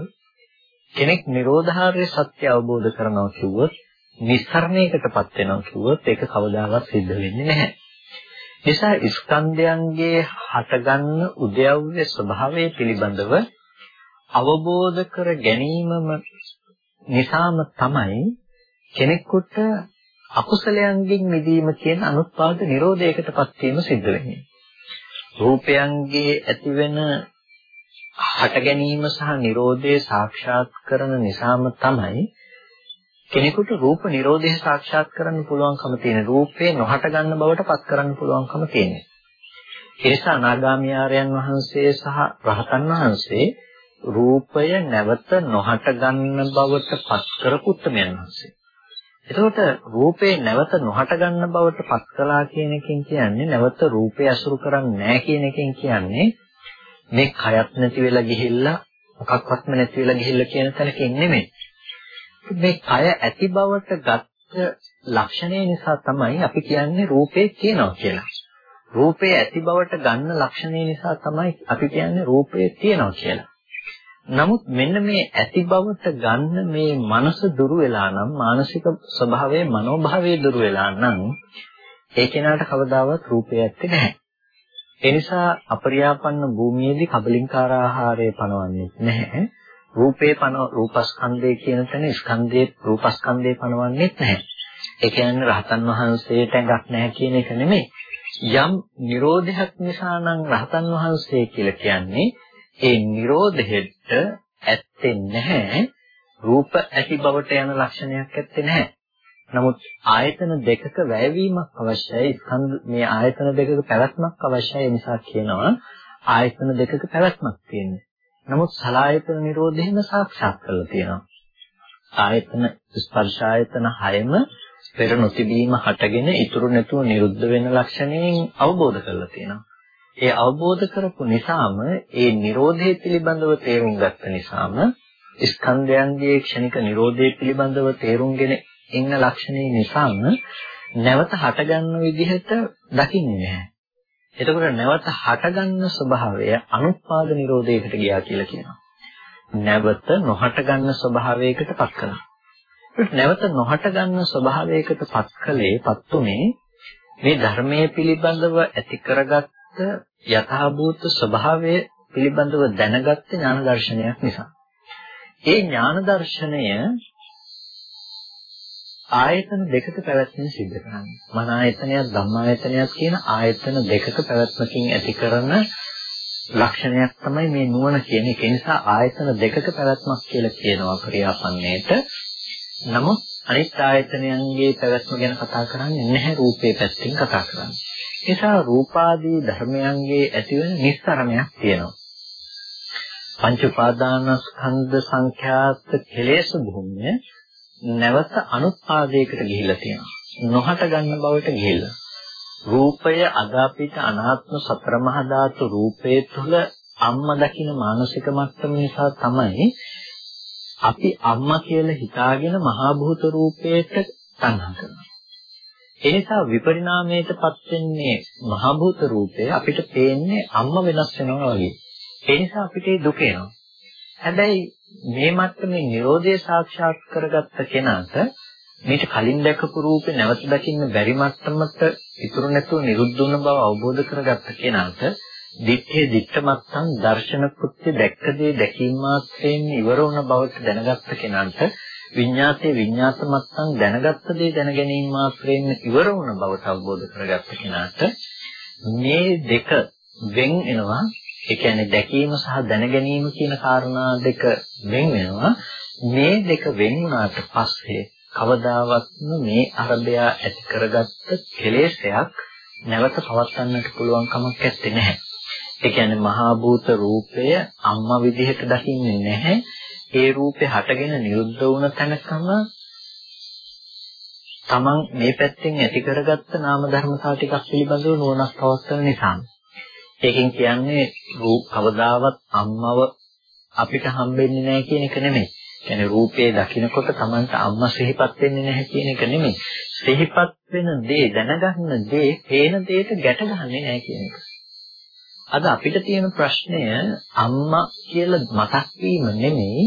[SPEAKER 1] කෙනෙක් Nirodharya සත්‍ය අවබෝධ කරනවා කිව්වොත් නිස්සරණයකටපත් වෙනවා කිව්වොත් ඒක කවදාවත් සිද්ධ වෙන්නේ නැහැ. නිසා ස්කන්ධයන්ගේ හටගන්න උද්‍යව්‍ය ස්වභාවය පිළිබඳව අවබෝධ කර ගැනීමම නිසාම තමයි කෙනෙකුට අකුසලයන්ගෙන් මිදීම කියන අනුත්පාද නිරෝධයකටපත් වීම සිද්ධ වෙන්නේ. රූපයන්ගේ ඇතිවෙන හට ගැනීම සහ නිරෝධය සාක්ෂාත් කරන නිසාම තමයි කෙනෙකුට රූප නිරෝධය සාක්ෂාත් කරන්න පුළුවන්කම තියෙන රූපේ නොහට ගන්න බවට පත් කරන්න පුළුවන්කම තියෙනවා. ඒ නිසා අනාගාමී ආර්යයන් වහන්සේ සහ රහතන් වහන්සේ රූපය නැවත නොහට ගන්න බවට පත් කරපු උත්තරමයන් වහන්සේ. එතකොට රූපේ නැවත නොහට ගන්න බවට පත් කළා කියන එකෙන් කියන්නේ නැවත රූපය අසුරු කරන්නේ නැහැ කියන එකෙන් කියන්නේ මේ කයත් නැති වෙලා ගිහිල්ලා මොකක්වත්ම නැති වෙලා ගිහිල්ලා කියන තැනකින් නෙමෙයි. මේ කය ඇති බවට ගත්ත ලක්ෂණය නිසා තමයි අපි කියන්නේ රූපේ තියෙනවා කියලා. රූපේ ඇති බවට ගන්න ලක්ෂණය නිසා තමයි අපි කියන්නේ රූපේ තියෙනවා කියලා. නමුත් මෙන්න මේ ඇති බවට ගන්න මේ මනස දුරු වෙලා නම් මානසික ස්වභාවයේ මනෝභාවයේ දුරු වෙලා නම් ඒ කෙනාට කවදාවත් රූපය ඇත්තේ නැහැ. ඒ නිසා අපරියාපන්න භූමියේදී කබලින්කාර ආහාරය පනවන්නේ නැහැ. රූපේ පන රූපස්කන්ධය කියන තැන ස්කන්ධයේ රූපස්කන්ධය පනවන්නේ නැහැ. ඒ කියන්නේ රහතන් වහන්සේට ඇඟක් නැහැ කියන එක නෙමෙයි. යම් නිරෝධයක් නිසා නම් රහතන් වහන්සේ කියලා කියන්නේ ඒ නිරෝධෙට ඇත්තේ නැහැ. රූප ඇති බවට යන ලක්ෂණයක් ඇත්තේ නැහැ. නමුත් ආයතන දෙකක වැයවීමක් අවශ්‍යයි. ස්කන්ධ මේ ආයතන දෙකක පැවැත්මක් අවශ්‍යයි. ඒ නිසා කියනවා ආයතන දෙකක පැවැත්මක් තියෙනවා. නමුත් සලායතන නිරෝධයෙන්ම සාක්ෂාත් කරලා තියෙනවා. ආයතන ස්පර්ශ ආයතන හයම පෙර නොතිබීම හටගෙන ඉතුරු නැතුව නිරුද්ධ වෙන ලක්ෂණයෙන් අවබෝධ කරලා තියෙනවා. ඒ අවබෝධ කරපු නිසාම ඒ Nirodhe පිළිබඳව තේරුම් ගත්ත නිසාම ස්කන්ධයන්ගේ ක්ෂණික Nirodhe පිළිබඳව තේරුම්ගෙන ඉන්න ලක්ෂණේ නිසාම නැවත හටගන්න විදිහට දකින්නේ නැහැ. එතකොට නැවත හටගන්න ස්වභාවය අනුත්පාද නිරෝධයකට ගියා කියලා කියනවා. නැවත නොහට ගන්න ස්වභාවයකට පත් කරනවා. නැවත නොහට ගන්න ස්වභාවයකට පත් කලේ පත්තුනේ මේ ධර්මයේ පිළිබඳව ඇති කරගත්ත යථාභූත ස්වභාවය පිළිබඳව දැනගත්ත ඥාන දර්ශනයක් නිසා. ඒ ඥාන දර්ශනය ආයතන දෙකක පැවැත්ම සිද්ධ කරන්නේ. මන ආයතනයක් ධම්මායතනයක් කියන ආයතන දෙකක පැවැත්මකින් ඇති කරන ලක්ෂණයක් තමයි මේ නුවණ කියන එක. ඒ නිසා ආයතන දෙකක පැවැත්මක් කියලා කියනවා ක්‍රියාපන්නේට. නමුත් අනිත් ආයතනයන්ගේ පැවැත්ම ගැන කතා කරන්නේ නැහැ රූපේ පැත්තෙන් කතා කරන්නේ. ඒ නිසා රූපාදී ධර්මයන්ගේ ඇතිවන නිස්සරණයක් තියෙනවා. පංච උපාදානස්කන්ධ සංඛ්‍යාත කෙලෙස් භූමිය නැවත අනුත්පාදයකට ගිහිලා තියෙනවා. නොහට ගන්න බවට ගිහිල්ලා. රූපය අද අපිට අනාත්ම සතර මහා ධාතු රූපයේ තුල අම්මා දකින මානසික මට්ටම නිසා තමයි අපි අම්මා කියලා හිතාගෙන මහා භූත රූපයට තණ්හා කරනවා. ඒ නිසා විපරිණාමයටපත් වෙන්නේ මහා භූත රූපය අපිට පේන්නේ අම්මා වෙනස් වෙනවා වගේ. ඒ නිසා අපිට දුක එනවා. හැබැයි මේ මට්ටමේ Nirodha සාක්ෂාත් කරගත්ත කෙනාට මේක කලින් දැකපු රූපේ නැවත දකින්න බැරි මට්ටමට ඉතුරු නැතුව නිරුද්ධ වුණ බව අවබෝධ කරගත්ත කෙනාට දිත්තේ දිත්ත මත්තන් දර්ශන කෘත්‍ය දැක්ක දේ දැකීම මාත්‍රයෙන් ඉවර වුණ බවට දැනගත්ත කෙනාට විඤ්ඤාතේ විඤ්ඤාත මත්තන් දැනගත්ත දේ දැන ගැනීම මාත්‍රයෙන් ඉවර වුණ බවට අවබෝධ කරගත්ත කෙනාට මේ දෙක වෙන් වෙනවා ඒ කියන්නේ දැකීම සහ දැන ගැනීම කියන කාරණා දෙක වෙන් වෙනවා මේ දෙක වෙන් වුණාට පස්සේ කවදාවත්ම මේ අරබය ඇති කරගත්ත කෙලෙසයක් නැවත පවත්වන්නට පුළුවන් කමක් නැත්තේ නැහැ. ඒ කියන්නේ මහා භූත රූපය අම්මා විදිහට දකින්නේ නැහැ. ඒ රූපේ හටගෙන නිරුද්ධ වුණ තැනකම තමන් මේ පැත්තෙන් ඇති කරගත්ත නාම ධර්මතා ටිකක් පිළිබඳව නුවණක් පවත්වන නිසා. ඒකෙන් කියන්නේ රූප කවදාවත් අම්මව අපිට හම්බෙන්නේ නැහැ කියන එක නෙමෙයි. කියන්නේ රූපේ දකිනකොට Tamanට අම්මා සිහිපත් වෙන්නේ නැහැ කියන එක නෙමෙයි. සිහිපත් වෙන දේ දැනගන්න දේ පේන දෙයට ගැට ගන්නෙ නැහැ කියන එක. අද අපිට තියෙන ප්‍රශ්නය අම්මා කියලා මතක් වීම නෙමෙයි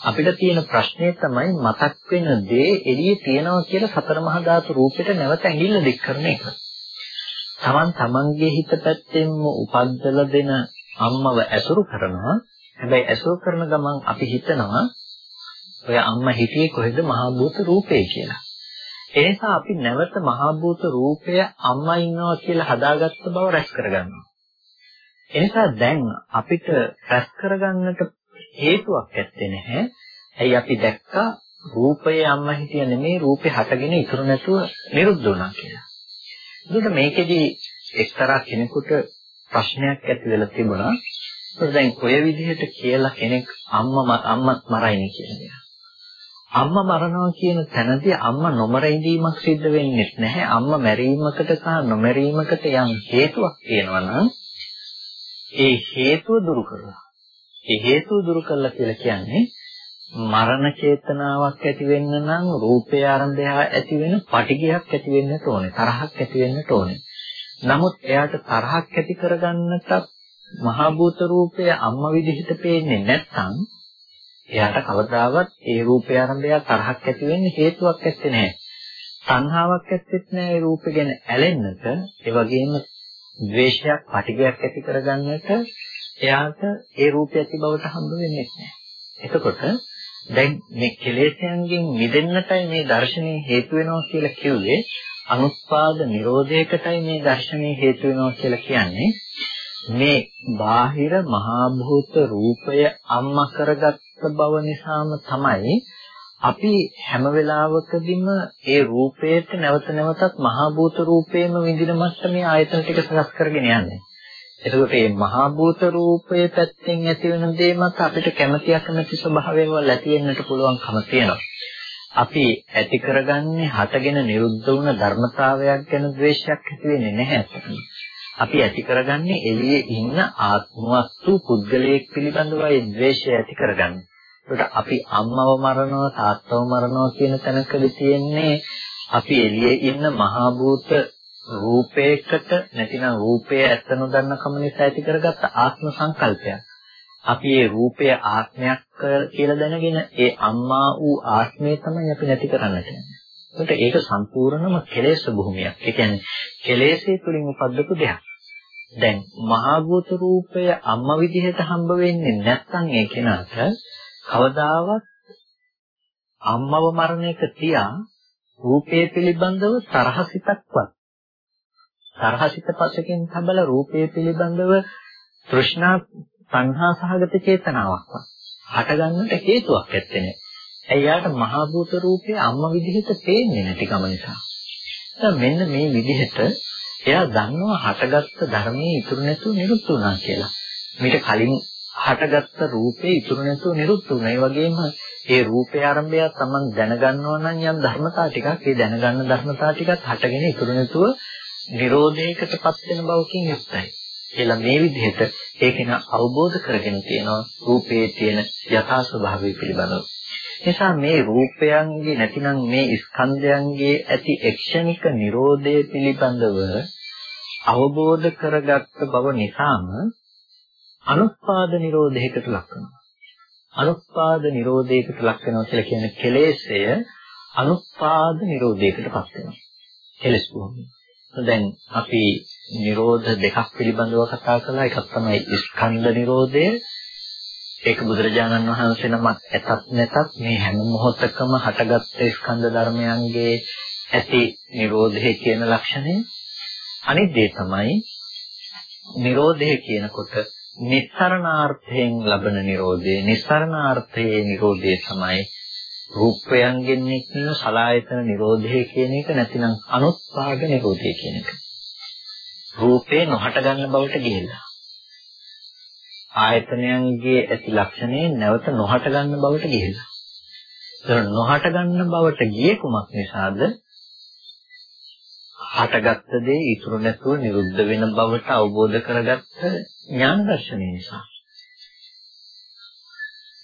[SPEAKER 1] අපිට තියෙන ප්‍රශ්නේ තමයි මතක් වෙන දේ එළියේ තියෙනවා කියලා සතර මහා ධාතු රූපෙට නැවත ඇඟිල්ල දික් කරන එක. Taman tamanගේ හිත පැත්තෙන්ම උපද්දලා දෙන අම්මව ඇසුරු කරනවා. හැබැයි ඇසුරු කරන ගමන් අපි හිතනවා ඔය අම්මා හිටියේ කොහෙද මහා භූත රූපේ කියලා. ඒ නිසා අපි නැවත මහා භූත රූපය අම්මා ඉන්නවා කියලා හදාගත්ත බව රැස් කරගන්නවා. ඒ නිසා දැන් අපිට රැස් කරගන්නට හේතුවක් ඇත්තේ නැහැ. ඇයි අපි දැක්කා රූපයේ අම්මා හිටිය නෙමේ රූපේ හටගෙන ඉතුරු නැතුව නිරුද්ධ වුණා කියලා. එතකොට මේකෙදි එක්තරා කෙනෙකුට ප්‍රශ්නයක් ඇති වෙලා තිබුණා. දැන් කොයි විදිහට කියලා කෙනෙක් අම්මා අම්මත් මරයිනේ කියලා. අම්මා මරනවා කියන තැනදී අම්මා නොමර ඉඳීමක් සිද්ධ වෙන්නේ නැහැ. අම්මා මැරීමකට සහ නොමැරීමකට යම් හේතුවක් තියෙනවා නම් ඒ හේතුව දුරු කරලා. ඒ හේතුව දුරු කළා කියලා කියන්නේ මරණ චේතනාවක් ඇති වෙන්න නම් රූපය ආරම්භය ඇති වෙන පටිගයක් ඇති වෙන්නට ඕනේ. තරහක් ඇති වෙන්නට ඕනේ. නමුත් එයාට තරහක් ඇති කරගන්නට මහා භූත රූපය අම්මා විදිහට පේන්නේ නැත්නම් එයාට කවදාවත් ඒ රූපය ආරම්භය තරහක් ඇති වෙන්න හේතුවක් ඇත්තේ නැහැ. සංහාවක් ඇත්තෙත් නැහැ ඒ රූපය ගැන ඇලෙන්නට. ඒ වගේම ද්වේෂයක්, පටිඝයක් ඇති කරගන්නට එයාට ඒ රූපය ඇති බවට හම්බ වෙන්නේ නැහැ. එතකොට දැන් මේ කෙලෙසයන්ගෙන් මිදෙන්නටයි මේ දර්ශනය හේතු වෙනවා කියලා කිව්වේ අනුත්පාද නිරෝධයකටයි මේ දර්ශනය හේතු වෙනවා කියලා කියන්නේ මේ බාහිර මහා භූත රූපය අම්මා කරගත් බව නිසාම තමයි අපි හැම වෙලාවකදීම ඒ රූපයට නැවත නැවතත් මහා භූත රූපේම විඳින මට්ටමේ ආයතන ටික සකස් කරගෙන යන්නේ. එතකොට මේ මහා භූත රූපයේ පැත්තෙන් ඇති වෙන දේ මත අපිට කැමැති අකමැති ස්වභාවයවල් ඇති වෙන්නට පුළුවන්කම තියෙනවා. අපි ඇති කරගන්නේ හටගෙන නිරුද්ධ වුණ ධර්මතාවයක් ගැන ද්වේෂයක් ඇති වෙන්නේ නැහැ. අපි ඇති කරගන්නේ එළියේ ඉන්න ආත්මවස්තු පුද්ගලයෙක් පිළිබඳව ඒ ද්වේෂය ඇති කරගන්නේ. ඒකට අපි අම්මව මරනවා තාත්තව මරනවා කියන තැනකදී තියෙන්නේ අපි එළියේ ඉන්න මහා භූත රූපයකට නැතිනම් රූපය ඇත්ත නොදන්නකම නිසා ඇති කරගත්ත ආත්ම සංකල්පයක්. අපි ඒ රූපය ආත්මයක් කියලා දැනගෙන ඒ අම්මා වූ ආත්මය තමයි අපි නැති කරන්නට යන්නේ. ඒකට ඒක සම්පූර්ණම කෙලෙස් භූමියක්. ඒ කියන්නේ කෙලෙස්ේ තුලින් උපද්දපු දෙයක්. දැන් මහා භූත රූපය අම්මා විදිහට හම්බ වෙන්නේ නැත්නම් ඒ කෙනාට කවදාවත් අම්මව මරණයක තියා රූපය පිළිබඳව තරහසිතක්වත් තරහසිත පසකින් තබල රූපය පිළිබඳව තෘෂ්ණා සංහා සහගත චේතනාවක්වත් හටගන්නට හේතුවක් ඇත්තේ එයාට මහා භූත රූපේ අම්මා විදිහට පේන්නේ නැතිකම නිසා. දැන් මෙන්න මේ විදිහට එයා දන්නවා හටගත්ත ධර්මයේ ඉතුරු නැතුව නිරුත් වුණා කියලා. මීට කලින් හටගත්ත රූපේ ඉතුරු නැතුව නිරුත් වුණා. ඒ වගේම ඒ රූපේ ආරම්භය තමන් දැනගන්නවා නම් යම් ධර්මතා ටිකක් ඒ දැනගන්න ධර්මතා ටිකත් හටගෙන ඉතුරු නැතුව නිරෝධයකටපත් වෙන බවකින් යුක්තයි. කියලා මේ විදිහට ඒකේන අවබෝධ කරගෙන තියෙනවා රූපයේ තියෙන යථා ස්වභාවය පිළිබඳව. නිසා මේ රූපයන්ගේ නැතිනම් මේ ස්කන්ධයන්ගේ ඇති එක්ෂණික Nirodhe පිළිබඳව අවබෝධ කරගත්ත බව නිසාම අනුත්පාද Nirodheකට ලක් වෙනවා. අනුත්පාද Nirodheකට ලක් වෙනවා කියලා කියන්නේ කෙලෙසය අනුත්පාද Nirodheකටපත් වෙනවා. කෙලස් භූමිය. දැන් අපි Nirodha දෙකක් පිළිබඳව කතා කළා. එකක් තමයි ස්කන්ධ Nirodhe ඒක බුදුරජාණන් වහන්සේ නමක් ඇතත් නැතත් මේ හැම මොහොතකම හටගත් ස්කන්ධ ධර්මයන්ගේ ඇති Nirodhe කියන ලක්ෂණය අනිත් දේ තමයි Nirodhe කියනකොට නිස්සරණාර්ථයෙන් ලබන Nirodhe නිස්සරණාර්ථයේ Nirodhe තමයි රූපයන්ගෙන් නික්ම සලායතන Nirodhe කියන එක නැතිනම් අනුත්පාද Nirodhe කියන එක රූපේ නොහට ගන්න බවට ගිහිල්ලා ආයතනයන්ගේ ඇති ලක්ෂණේ නැවත නොහට ගන්න බවට ගිහිලා. ඒක නොහට ගන්න බවට ගියේ කුමක් නිසාද? හටගත්ත දේ ඉතුරු නැතුව නිරුද්ධ වෙන බවට අවබෝධ කරගත්ත ඥාන දර්ශනය නිසා.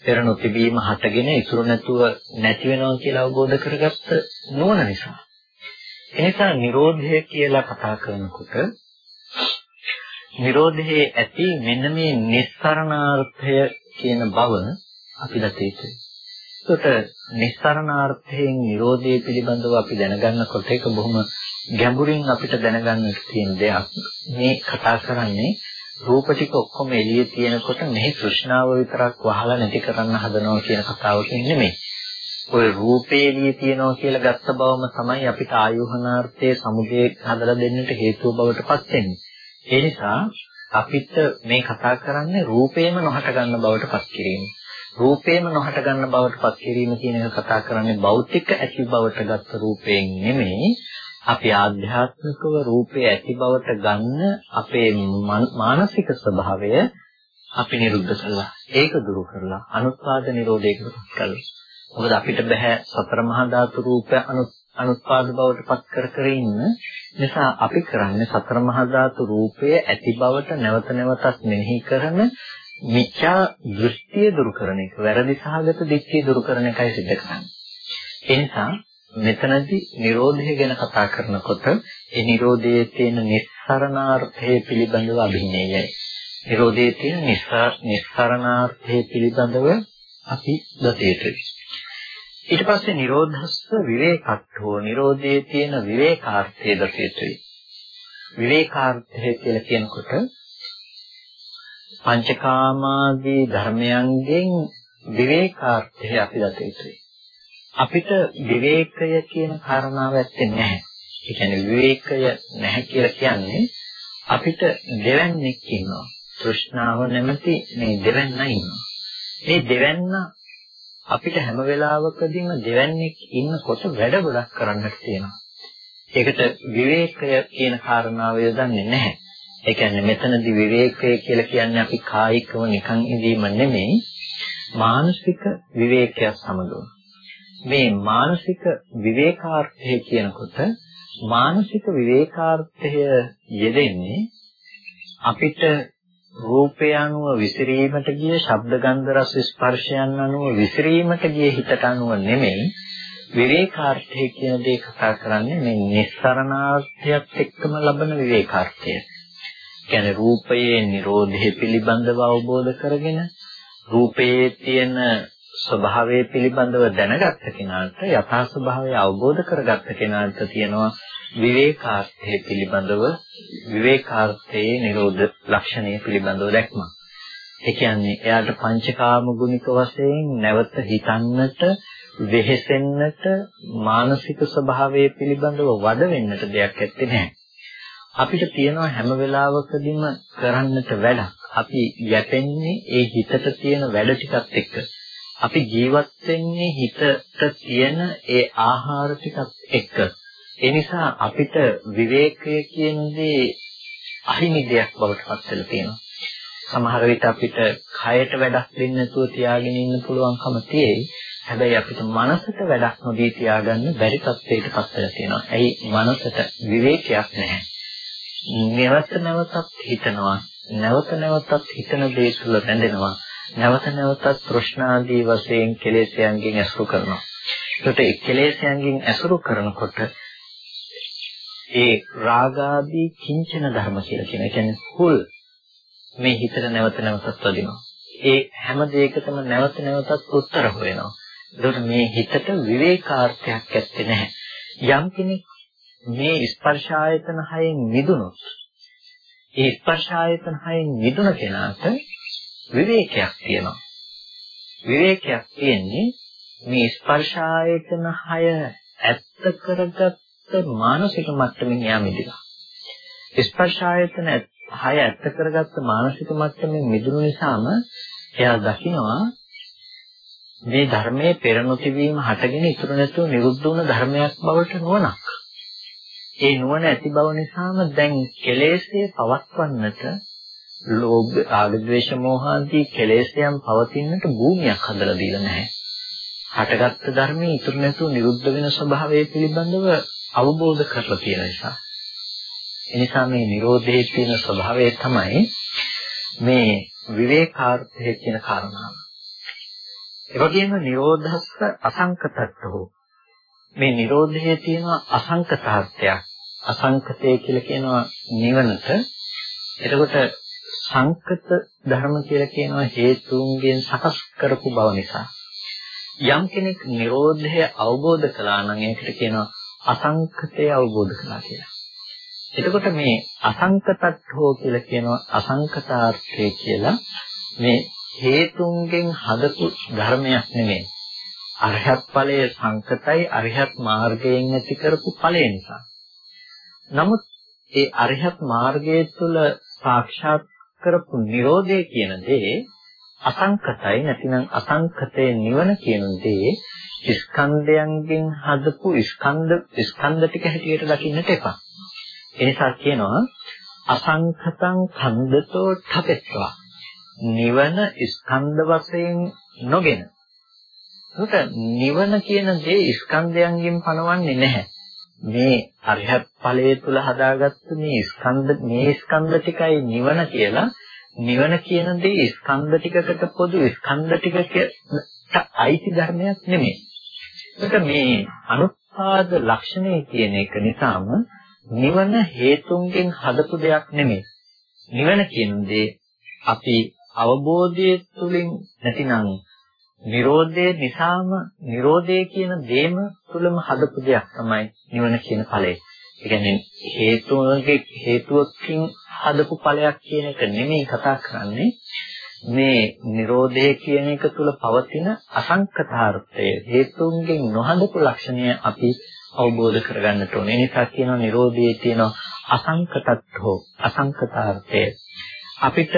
[SPEAKER 1] පෙර නොතිබීම හටගෙන ඉතුරු නැතුව නැති වෙනවා කියලා අවබෝධ කරගත්ත නුවණ නිසා. එනිසා Nirodha කියලා කතා කරනකොට Nirodhe ඇති මෙන්න මේ නිස්සරණාර්ථය කියන බව අපි දත යුතුයි. ඒකට නිස්සරණාර්ථයෙන් Nirodhe පිළිබඳව අපි දැනගන්නකොට ඒක බොහොම ගැඹුරින් අපිට දැනගන්නට තියෙන දෙයක්. මේ කතා කරන්නේ රූප ටික ඔක්කොම එළියේ තියෙනකොට මෙහි තෘෂ්ණාව විතරක් වහලා නැති කරන්න හදනවා කියන කතාවකින් නෙමෙයි. ඔය රූපේ එළියේ තියෙනවා කියලා ගත්ත බවම තමයි අපිට ආයෝහනාර්ථයේ සමුදේ හදලා දෙන්නට හේතුව බවට පත් වෙන්නේ. ඒ නිසා අපිට මේ කතා කරන්නේ රූපේම නොහට ගන්න බවට පත් කිරීම. රූපේම නොහට ගන්න බවට පත් කිරීම කියන එක කතා කරන්නේ භෞතික ඇති බවට ගත්ත රූපයෙන් නෙමෙයි අපි ආධ්‍යාත්මිකව රූපේ ඇති බවට ගන්න අපේ මානසික ස්වභාවය අපි නිරුද්ධ කළා. ඒක දුරු කරලා අනුත්පාද නිරෝධයකට පත් කළා. මොකද අපිට බෑ සතර මහා ධාතු රූපය අනුත්පාද බවට පත් කර කර ඉන්න නිසා අපි කරන්නේ සතර මහා ධාතු රූපය ඇති බවට නැවත නැවතත් මෙනෙහි කරන මිච්ඡා දෘෂ්ටිය දුරු කරන එක වැරදි සහගත දිට්ඨිය දුරු කරන එකයි සිද්ධ කරන්නේ. ඒ නිසා මෙතනදී Nirodha ගැන කතා කරනකොට ඒ Nirodhaයේ තියෙන නිස්සරණාර්ථය පිළිබඳව අභිනයයි. Nirodhaයේ තියෙන නිස්සරණාර්ථය පිළිබඳව අපි දත යුතුයි. ඊට පස්සේ නිරෝධස්ස විවේකත්වෝ නිරෝධයේ තියෙන විවේකාර්ථය දකියුතුයි. විවේකාර්ථය කියලා කියනකොට පංචකාමාදී ධර්මයන්ගෙන් විවේකාර්ථය අපි දකියුතුයි. අපිට විවේකය කියන කාරණාව ඇත්තේ නැහැ. ඒ කියන්නේ විවේකය නැහැ කියලා කියන්නේ අපිට දෙවන්නේක් ඉන්නවා. තෘෂ්ණාව නැමැති මේ දෙවන්න ඉන්නවා. මේ දෙවන්න අපිට හැම වෙලාවකදීම දෙවන්නේක් ඉන්නකොට වැඩ ගොඩක් කරන්නට තියෙනවා. ඒකට විවේකය කියන කාරණාව යොදන්නේ නැහැ. ඒ කියන්නේ මෙතනදී විවේකය කියලා කියන්නේ අපි කායිකව නිකන් ඉඳීම නෙමෙයි මානසික විවේකයක් සමගම. මේ මානසික විවේකාර්ථය කියනකොට මානසික විවේකාර්ථය යෙදෙන්නේ අපිට රූපය අනුව විසිරීමට ගිය ශබ්ද ගන්ධ රස ස්පර්ශයන් අනුව විසිරීමට ගිය හිතට අනුව නෙමෙයි විවේකාර්ථය කියන දේ කතා කරන්නේ මේ නිස්සරණාර්ථයත් එක්කම ලබන විවේකාර්ථය. කියන්නේ රූපයේ Nirodhe පිළිබඳව අවබෝධ කරගෙන රූපයේ තියෙන ස්වභාවය පිළිබඳව දැනගත්ත කෙනාට යථා ස්වභාවය අවබෝධ කරගත්ත කෙනාට තියෙනවා විවේකාර්ථය පිළිබඳව විවේකාර්ථයේ නිරෝධ ලක්ෂණය පිළිබඳව දැක්මක්. ඒ කියන්නේ එයාට පංචකාම ගුණික වශයෙන් නැවත හිතන්නට වෙහෙසෙන්නට මානසික ස්වභාවය පිළිබඳව වඩ වෙන්නට දෙයක් ඇත්තේ නැහැ. අපිට තියෙනවා හැම වෙලාවකදීම කරන්නට වැඩක්. අපි යැපෙන්නේ ඒ හිතට තියෙන වැඩ ටිකත් එක්ක. අපි ජීවත් වෙන්නේ හිතට තියෙන ඒ ආහාර ටිකත් එක්ක. ඒ නිසා අපිට විවේකය කියන දේ අහිමි දෙයක් බවට පත් වෙලා තියෙනවා. සමහර විට අපිට කයට වැඩක් දෙන්න නැතුව තියාගෙන ඉන්න පුළුවන්කම තියෙයි. හැබැයි අපිට මනසට වැඩක් නොදී තියාගන්න බැරි තත්ත්වයකට පත් වෙලා තියෙනවා. ඇයි මනසට විවේකයක් නැහැ. නැවත නැවතත් හිතනවා. නැවත නැවතත් හිතන දේ තුළ රැඳෙනවා. නැවත නැවතත් ප්‍රශ්නාදී වශයෙන් කෙලෙසයන්ගෙන් ඇසුරු කරනවා. ඒකට ඒ කෙලෙසයන්ගෙන් ඇසුරු කරනකොට ඒ රාගාදී කිංචන ධර්ම කියලා කියන. ඒ කියන්නේ හුල් මේ හිතට නැවත නැවතත් වදිනවා. ඒ හැම දෙයකටම නැවත නැවතත් උත්තර හොයනවා. ඒකට මේ හිතට විවේකාර්ථයක් ඇත්තේ නැහැ. යම් කෙනෙක් මේ ස්පර්ශ ආයතන හයෙන් මිදුනොත් ඒ ස්පර්ශ ආයතන හයෙන් මිදුන කෙනාට විවේකයක් තියෙනවා. විවේකයක් තියෙන්නේ මේ ස්පර්ශ ආයතන හය ඇත්ත කරගත්ත මානසික මට්ටමින් යා මිදිලා. ස්පර්ශ ආයතන හය ඇත්ත කරගත්ත මානසික මට්ටමින් මිදුණු නිසාම එයා දකිනවා මේ ධර්මයේ පෙර නොතිබීම හටගෙන ඉතුරු නැතුව නිරුද්ධ වුණ ධර්මයක් බවට නුවණක්. ඒ නුවණ ඇති බව නිසාම දැන් කෙලෙස්යේ පවත්වන්නට ලෝභ, රාග, ద్వේෂ, මෝහ ආදී කෙලෙස්යන් පවතින්නට භූමියක් හදලා දීලා නැහැ. හටගත්තු ධර්මයේ ඉතුරු නැතුව නිරුද්ධ වෙන ස්වභාවය පිළිබඳව අවබෝධ කරලා තියෙන නිසා. එනිසා මේ Nirodhe තියෙන ස්වභාවය තමයි මේ විවේකාර්ථය කියන කාරණාව. ඒ වගේම Nirodhassa අසංකතත්වෝ මේ Nirodhe තියෙන අසංකතාර්ථයක්. අසංකතය කියලා කියනවා නිවනට. එතකොට සංකත ධර්ම කියලා කියනවා හේතුන්ගෙන් සකස් කරපු බව නිසා. යම් කෙනෙක් Nirodhe අවබෝධ කළා නම් ඒකට කියනවා අසංකතය අවබෝධ කළා කියලා. එතකොට මේ අසංකතත්වෝ කියලා කියනවා අසංකතාර්ථය කියලා මේ හේතුන්ගෙන් හදපු ධර්මයක් නෙමෙයි. අරහත් ඵලයේ සංකතයි අරහත් මාර්ගයෙන් ඇති කරපු ඵලය නිසා. නමුත් ඒ අරහත් මාර්ගය තුළ සාක්ෂාත් කරපු Nirodhe කියන දේ අසංකතයි නැතිනම් අසංකතේ නිවන කියන දේ ස්කන්ධයන්ගෙන් හදපු ස්කන්ධ ස්කන්ධ ටික හැටියට දකින්නට එපා. ඒ නිසා කියනවා අසංකතං ඛණ්ඩතෝ ඨපෙත්වා නිවන ස්කන්ධ වශයෙන් නොගෙන. ඒකට නිවන කියන දේ ස්කන්ධයන්ගෙන් පණවන්නේ නැහැ. මේ අරිහත් ඵලයේ තුල හදාගත්ත මේ ස්කන්ධ මේ ස්කන්ධ ටිකයි නිවන කියලා නිවන කියන දේ ස්කන්ධ ටිකකට පොදු ස්කන්ධ ටිකකට අයිති ධර්මයක් නෙමෙයි. ඒක මේ අනුපාද ලක්ෂණය කියන එක නිසාම නිවන හේතුන්ගෙන් හදපු දෙයක් නෙමෙයි. නිවන කියන දේ අපි අවබෝධය තුළින් නැතිනම් Nirodhe නිසාම Nirodhe කියන දේම තුළම හදපු දෙයක් තමයි නිවන කියන ඵලය. ඒ කියන්නේ හේතුන්ගේ හේතුවකින් හදපු ඵලයක් කියන එක නෙමෙයි කතා කරන්නේ. මේ Nirodhe කියන එක තුළ පවතින අසංකතාර්ථය හේතුන්ගෙන් නොහදපු ලක්ෂණය අපි අවබෝධ කරගන්නට ඕනේ. ඒ නිසා කියනවා Nirodhe තියෙන අසංකතත්වෝ අසංකතාර්ථය. අපිට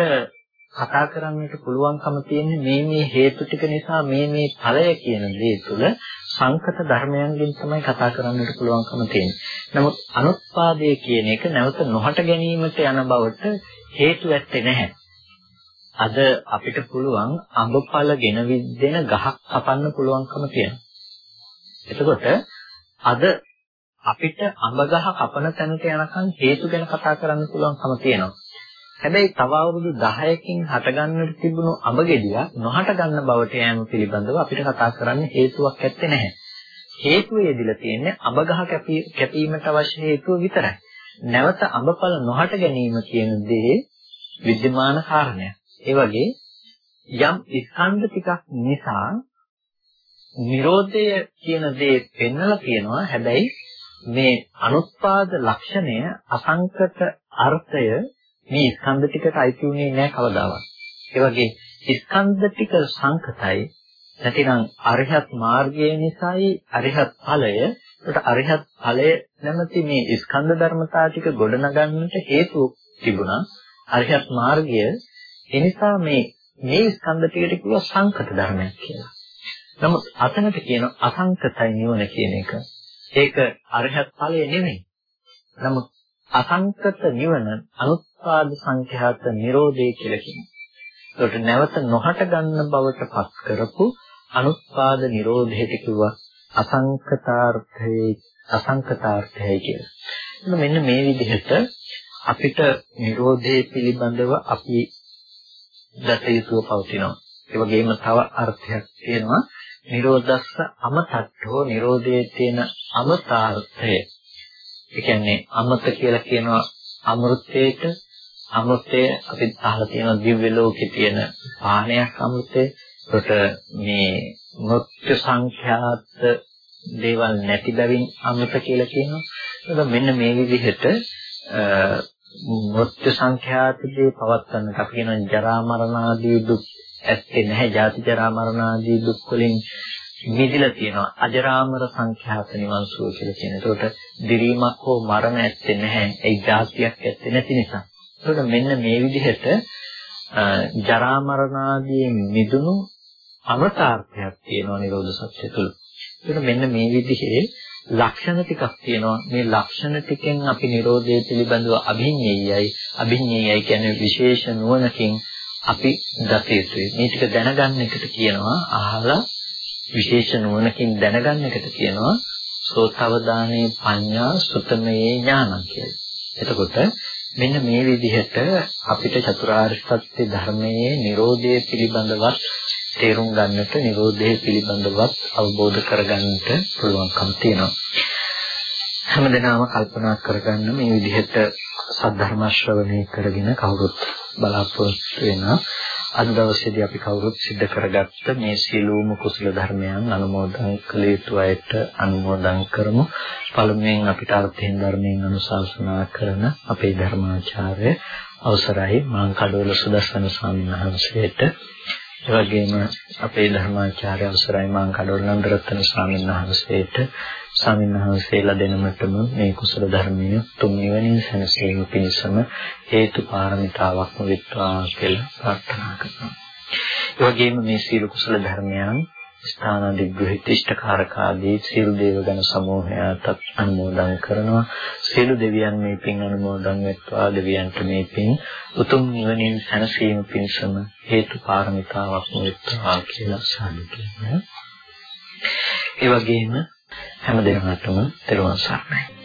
[SPEAKER 1] කතා කරන්නට පුළුවන්කම තියෙන්නේ මේ මේ හේතු ටික නිසා මේ මේ ඵලය කියන දේ තුළ සංකත ධර්මයන්ගෙන් තමයි කතා කරන්නට පුළුවන්කම තියෙන්නේ. නමුත් අනුත්පාදයේ කියන එක නැවත නොහට ගැනීමට යන බවට හේතු ඇත්තේ නැහැ. අද අපිට පුළුවන් අඹඵල ගෙන විද්දෙන ගහක් කපන්න පුළුවන්කම තියෙනවා. එතකොට අද අපිට අඹ ගහ කපන තැනට යනකම් හේතු ගැන කතා කරන්න පුළුවන්කම තියෙනවා. හැබැයි තව අවුරුදු 10කින් හටගන්නට තිබුණු අඹ ගෙඩියක් නොහට ගන්න බවට යෑම පිළිබඳව අපිට කතා කරන්න හේතුවක් ඇත්තේ නැහැ. හේතුව යෙදিলা තියෙන්නේ අඹ ගහ කැපීමට අවශ්‍ය හේතුව විතරයි. නැවත අඹපල නොහට ගැනීම කියන දේ විද්‍යමාන කාරණයක්. ඒ වගේ යම් ස්කන්ධ ටිකක් නිසා Nirodhaය කියන දේ පෙන්වලා තියෙනවා. හැබැයි මේ අනුත්පාද ලක්ෂණය අසංකත අර්ථය මේ ස්කන්ධ ටිකට අයිති උනේ නැහැ කවදාවත්. ඒ වගේ ස්කන්ධ ටික සංකතයි නැතිනම් අරිහත් මාර්ගය නිසායි අරිහත් ඵලය ඒකට අරිහත් ඵලය නැමැති මේ ස්කන්ධ ධර්මතා ටික ගොඩනගන්නට හේතු තිබුණා අරිහත් මාර්ගය එනිසා මේ මේ ස්කන්ධ ටිකට කිව්ව සංකත ධර්මයක් කියලා. නමුත් අතනට කියන අසංකතයි නිවන කියන එක. ඒක අරිහත් ඵලය නෙමෙයි. නමුත් අසංකත නිවන අනුත්පාද සංඛ්‍යාත නිරෝධය කියලා කියනවා. ඒකට නැවත නොහට ගන්න බවට පත් කරපු අනුත්පාද නිරෝධයට කිව්වා අසංකතාර්ථයේ අසංකතාර්ථයයි කියලා. මෙන්න මේ විදිහට අපිට නිරෝධයේ පිළිබඳව අපි දත යුතුව පවතිනවා. ඒ වගේම තව අර්ථයක් තියෙනවා නිරෝධස්ස අමතට්ඨෝ නිරෝධයේ තියෙන අමතාර්ථය. ඒ කියන්නේ අමත කියලා කියනවා අමෘතයට අමෘතය අපි අහලා තියෙන දිව්‍ය ලෝකේ තියෙන පානයක් අමෘතය. ඒකට මේ මෘත්‍ය සංඛ්‍යාත දේවල් නැති බැවින් අමෘත කියලා කියනවා. ඒක මෙන්න මේ විදිහට මෘත්‍ය සංඛ්‍යාත දේ පවත්වන්නට අපි කියන ජරා මරණ ආදී දුක් ඇත්තේ නැහැ. ජාති ජරා මරණ ආදී දුක් වලින් මිදිලා තියෙනවා. අජරාමර සංඛ්‍යාත නිවන් සුව කියලා කියන. ඒකට දිරීමක් හෝ මරණ ඇත්තේ නැහැ. ඒ ජාතියක් ඇත්තේ නැති නිසා. ඒකට මෙන්න මේ විදිහට ජරා මරණ ආදී මිදුණු අමතාර්ථයක් තියෙනවා නිරෝධ සත්‍ය තුළ. ඒකට මෙන්න මේ විදිහේ ලක්ෂණ ටිකක් තියෙනවා. මේ ලක්ෂණ ටිකෙන් අපි නිරෝධය පිළිබඳව අභිඤ්ඤයයි. අභිඤ්ඤයයි කියන්නේ විශේෂ නුවණකින් අපි දත යුතුයි. මේ ටික දැනගන්න එකට කියනවා අහලා විශේෂ නුවණකින් දැනගන්න එකට කියනවා සෝතවදානේ පඤ්ඤා සුතමේ ඥානං කියලා. එතකොට මෙන්න මේ විදිහට අපිට චතුරාර්ය සත්‍ය ධර්මයේ Nirodhe පිළිබඳවත් තේරුම් ගන්නට Nirodhe පිළිබඳවත් අවබෝධ කරගන්නට පුළුවන්කම තියෙනවා. හැමදෙනාම කල්පනා කරගන්න මේ විදිහට සද්ධර්ම ශ්‍රවණය කරගෙන කවුරුත් බලාපොරොත්තු වෙන අද දවසේදී අපි කවුරුත් සිද්ධ කරගත්ත මේ සීලූම කුසල ධර්මයන් අනුමෝදන් කළ යුතු අයට අනුමෝදන් කරමු. පළමුවෙන් අපිට අර්ථයෙන් ධර්මයෙන් අනුශාසනා කරන අපේ ධර්මාචාර්ය අවසරයි. මාංකඩවල සුදස්සන ස්වාමීන් වහන්සේට. ඒ වගේම අපේ ධර්මාචාර්ය අවසරයි. මාංකඩවල නන්දරත්න ස්වාමීන් වහන්සේට. ස්වාමීන් වහන්සේලා දෙනමතම මේ කුසල ධර්මයේ තුන් නිවනින් සැනසීම පිණිසම හේතු පාරමිතාවක්ම වෙත්වා කියලා ප්‍රාර්ථනා කරනවා. ඒ වගේම මේ සීල කුසල ධර්මයන් ස්ථානාදිග්‍රහිත ඉෂ්ඨකාරකාදී සියලු දේවගණ සමූහයාට අනුමෝදන් කරනවා. සියලු දෙවියන් මේ පින් අනුමෝදන් වෙත්වා. දෙවියන්ට මේ පින් උතුම් නිවනින් සැනසීම පිණිසම හේතු පාරමිතාවක් වෙත්වා කියලා සාදු කියනවා. ඒ වගේම හැම දිනකටම තෙරුවන් සරණයි.